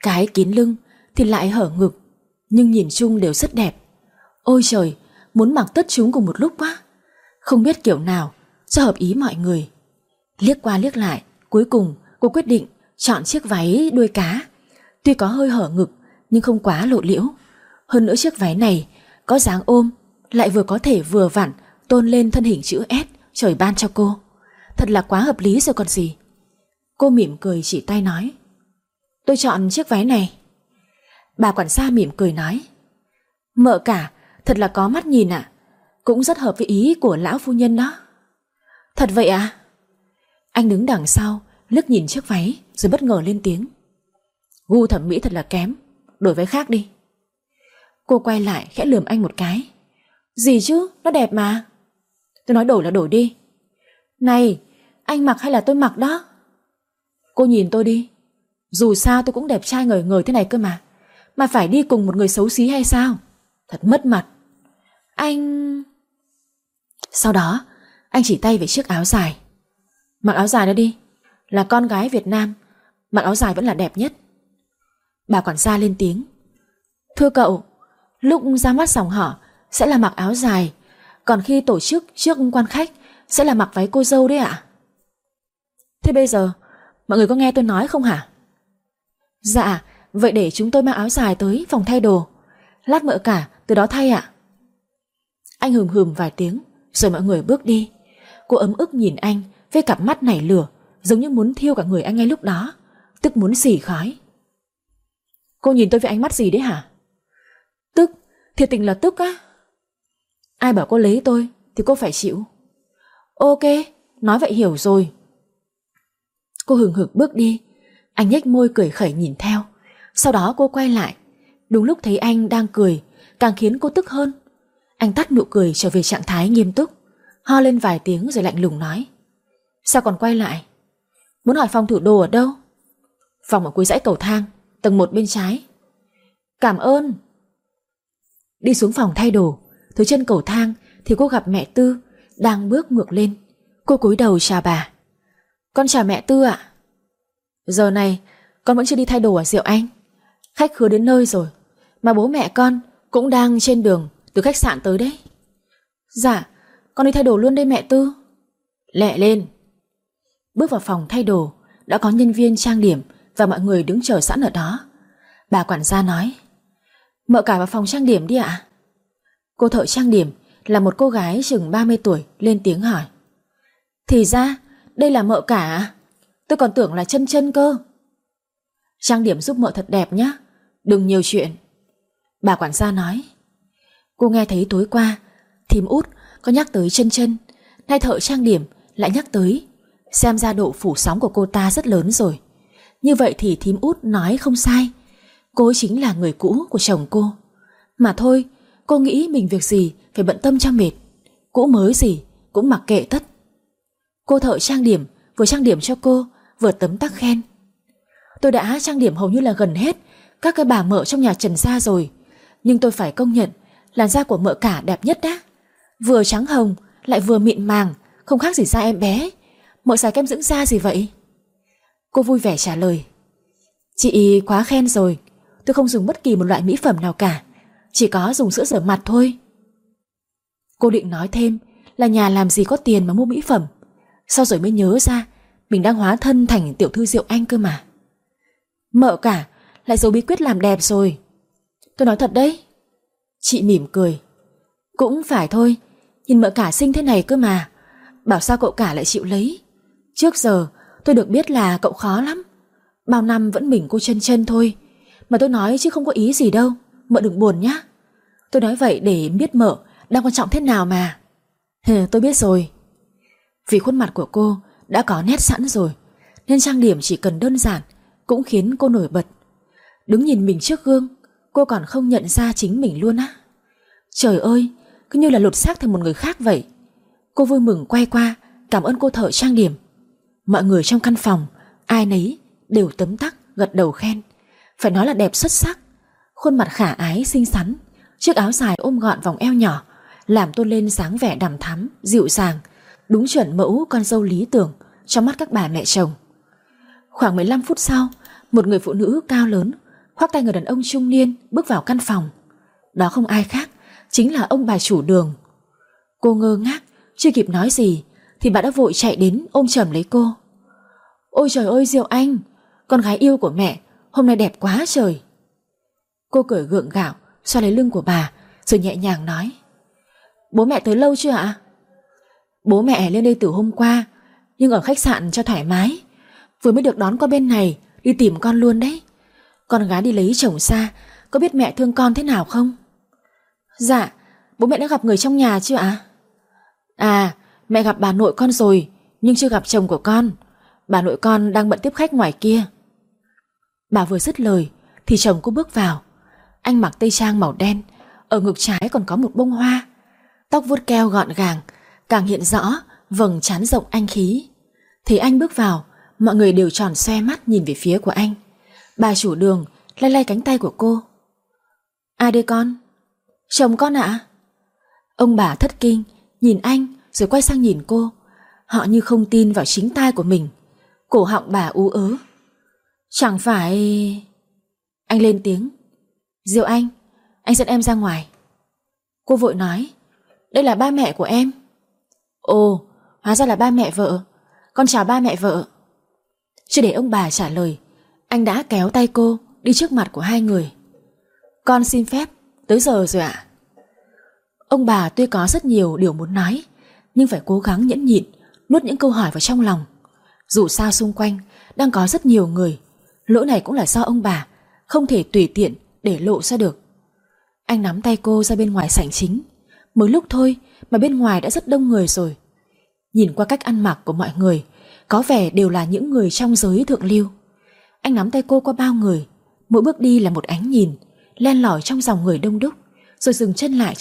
Cái kín lưng thì lại hở ngực. Nhưng nhìn chung đều rất đẹp. Ôi trời, Muốn mặc tất chúng cùng một lúc quá. Không biết kiểu nào cho hợp ý mọi người. Liếc qua liếc lại, Cuối cùng cô quyết định chọn chiếc váy đuôi cá. Tuy có hơi hở ngực, Nhưng không quá lộ liễu. Hơn nữa chiếc váy này Có dáng ôm, Lại vừa có thể vừa vặn Tôn lên thân hình chữ S, Trời ban cho cô. Thật là quá hợp lý rồi còn gì. Cô mỉm cười chỉ tay nói, Tôi chọn chiếc váy này. Bà quản gia mỉm cười nói, Mợ cả, Thật là có mắt nhìn ạ. Cũng rất hợp với ý của lão phu nhân đó. Thật vậy à Anh đứng đằng sau, Lướt nhìn chiếc váy, Rồi bất ngờ lên tiếng. Gu thẩm mỹ thật là kém, Đổi váy khác đi. Cô quay lại, khẽ lườm anh một cái. Gì chứ, nó đẹp mà. Tôi nói đổi là đổi đi. Này, anh mặc hay là tôi mặc đó? Cô nhìn tôi đi. Dù sao tôi cũng đẹp trai ngời ngời thế này cơ mà. Mà phải đi cùng một người xấu xí hay sao? Thật mất mặt. Anh... Sau đó, Anh chỉ tay về chiếc áo dài. Mặc áo dài đó đi. Là con gái Việt Nam, Mặc áo dài vẫn là đẹp nhất. Bà quản gia lên tiếng. Thưa cậu, Lúc ra mắt dòng họ Sẽ là mặc áo dài, Còn khi tổ chức trước quan khách Sẽ là mặc váy cô dâu đấy ạ. Thế bây giờ, Mọi người có nghe tôi nói không hả? Dạ Vậy để chúng tôi mang áo dài tới phòng thay đồ. Lát mợ cả, từ đó thay ạ. Anh hừm hừm vài tiếng, Rồi mọi người bước đi. Cô ấm ức nhìn anh, với cặp mắt nảy lửa, Giống như muốn thiêu cả người anh ngay lúc đó, Tức muốn xỉ khói. Cô nhìn tôi với ánh mắt gì đấy hả? Tức, Thiệt tình là tức á. Ai bảo cô lấy tôi Thì cô phải chịu. Ok, Nói vậy hiểu rồi. Cô hừng hực bước đi, Anh nhếch môi cười khẩy nhìn theo. Sau đó cô quay lại. Đúng lúc thấy anh đang cười, Càng khiến cô tức hơn. Anh tắt nụ cười trở về trạng thái nghiêm túc, Ho lên vài tiếng rồi lạnh lùng nói. Sao còn quay lại? Muốn hỏi phòng thủ đồ ở đâu? Phòng ở cuối dãy cầu thang, Tầng 1 bên trái. Cảm ơn. Đi xuống phòng thay đồ Thứ chân cầu thang thì cô gặp mẹ Tư Đang bước ngược lên. Cô cúi đầu chào bà. Con chào mẹ Tư ạ. Giờ này, con vẫn chưa đi thay đồ ở Diệu Anh? Khách khứa đến nơi rồi, Mà bố mẹ con cũng đang trên đường Từ khách sạn tới đấy. Dạ con đi thay đồ luôn đây mẹ Tư. Lẹ lên. Bước vào phòng thay đồ, Đã có nhân viên trang điểm Và mọi người đứng chờ sẵn ở đó. Bà quản gia nói Mợ cả vào phòng trang điểm đi ạ. Cô thợ trang điểm là một cô gái chừng 30 tuổi, lên tiếng hỏi, Thì ra, đây là mợ cả à? Tôi còn tưởng là chân chân cơ. Trang điểm giúp mợ thật đẹp nhá. Đừng nhiều chuyện. Bà quản gia nói. Cô nghe thấy tối qua, Thím út có nhắc tới chân chân. Nay thợ trang điểm lại nhắc tới. Xem ra độ phủ sóng của cô ta rất lớn rồi. Như vậy thì thím út nói không sai. Cô chính là người cũ của chồng cô. Mà thôi, Cô nghĩ mình việc gì phải bận tâm cho mệt. Cũ mới gì cũng mặc kệ tất. Cô thợ trang điểm Vừa trang điểm cho cô, Vừa tấm tắc khen. Tôi đã trang điểm hầu như là gần hết các cái bà mợ trong nhà Trần Gia rồi. Nhưng tôi phải công nhận, Làn da của mợ cả đẹp nhất đã. Vừa trắng hồng, lại vừa mịn màng, Không khác gì da em bé. Mợ xài kem dưỡng da gì vậy? Cô vui vẻ trả lời. Chị quá khen rồi. Tôi không dùng bất kỳ một loại mỹ phẩm nào cả. Chỉ có dùng sữa rửa mặt thôi. Cô định nói thêm Là nhà làm gì có tiền mà mua mỹ phẩm. Sau rồi mới nhớ ra, Mình đang hóa thân thành tiểu thư Diệu Anh cơ mà. Mợ cả lại giấu bí quyết làm đẹp rồi. Tôi nói thật đấy. Chị mỉm cười. Cũng phải thôi. Nhìn mợ cả xinh thế này cơ mà. Bảo sao cậu cả lại chịu lấy? Trước giờ tôi được biết là cậu khó lắm. Bao năm vẫn mình cô chân chân thôi. Mà tôi nói chứ không có ý gì đâu. Mợ đừng buồn nhá. Tôi nói vậy để biết mợ đang quan trọng thế nào mà. Hừ, tôi biết rồi. Vì khuôn mặt của cô đã có nét sẵn rồi Nên trang điểm chỉ cần đơn giản Cũng khiến cô nổi bật. Đứng nhìn mình trước gương, Cô còn không nhận ra chính mình luôn á. Trời ơi, Cứ như là lột xác thành một người khác vậy. Cô vui mừng quay qua, cảm ơn cô thợ trang điểm. Mọi người trong căn phòng, Ai nấy đều tấm tắc, gật đầu khen. Phải nói là đẹp xuất sắc. Khuôn mặt khả ái, xinh xắn. Chiếc áo dài ôm gọn vòng eo nhỏ, Làm tôn lên dáng vẻ đằm thắm, Dịu dàng, Đúng chuẩn mẫu con dâu lý tưởng Trong mắt các bà mẹ chồng. Khoảng 15 phút sau, Một người phụ nữ cao lớn Khoác tay người đàn ông trung niên, bước vào căn phòng. Đó không ai khác Chính là ông bà chủ đường. Cô ngơ ngác, Chưa kịp nói gì, Thì bà đã vội chạy đến ôm chầm lấy cô. Ôi trời ơi, Diệu Anh, Con gái yêu của mẹ, Hôm nay đẹp quá trời. Cô cởi gượng gạo, xoa lấy lưng của bà, Rồi nhẹ nhàng nói. Bố mẹ tới lâu chưa ạ? Bố mẹ lên đây từ hôm qua, Nhưng ở khách sạn cho thoải mái. Vừa mới được đón qua bên này, Đi tìm con luôn đấy. Con gái đi lấy chồng xa, Có biết mẹ thương con thế nào không? Dạ Bố mẹ đã gặp người trong nhà chưa ạ? À mẹ gặp bà nội con rồi, Nhưng chưa gặp chồng của con. Bà nội con đang bận tiếp khách ngoài kia. Bà vừa dứt lời, Thì chồng cô bước vào. Anh mặc tây trang màu đen, Ở ngực trái còn có một bông hoa. Tóc vuốt keo gọn gàng, Càng hiện rõ vầng trán rộng anh khí. Thì anh bước vào, Mọi người đều tròn xoe mắt nhìn về phía của anh. Bà chủ đường, lay lay cánh tay của cô. Ai đây con? Chồng con ạ? Ông bà thất kinh, Nhìn anh, rồi quay sang nhìn cô. Họ như không tin vào chính tai của mình. Cổ họng bà ú ớ. Chẳng phải... Anh lên tiếng. Diệu Anh Anh dẫn em ra ngoài. Cô vội nói. Đây là ba mẹ của em. Ồ, Hóa ra là ba mẹ vợ. Con chào ba mẹ vợ. Chưa để ông bà trả lời anh đã kéo tay cô Đi trước mặt của hai người. Con xin phép, Tới giờ rồi ạ. Ông bà tuy có rất nhiều điều muốn nói, Nhưng phải cố gắng nhẫn nhịn, Nuốt những câu hỏi vào trong lòng. Dù sao xung quanh Đang có rất nhiều người, Lỗi này cũng là do ông bà, Không thể tùy tiện để lộ ra được. Anh nắm tay cô ra bên ngoài sảnh chính. Mới lúc thôi mà bên ngoài đã rất đông người rồi. Nhìn qua cách ăn mặc của mọi người, Có vẻ đều là những người trong giới thượng lưu. Anh nắm tay cô qua bao người. Mỗi bước đi là một ánh nhìn, Len lỏi trong dòng người đông đúc, Rồi dừng chân lại trước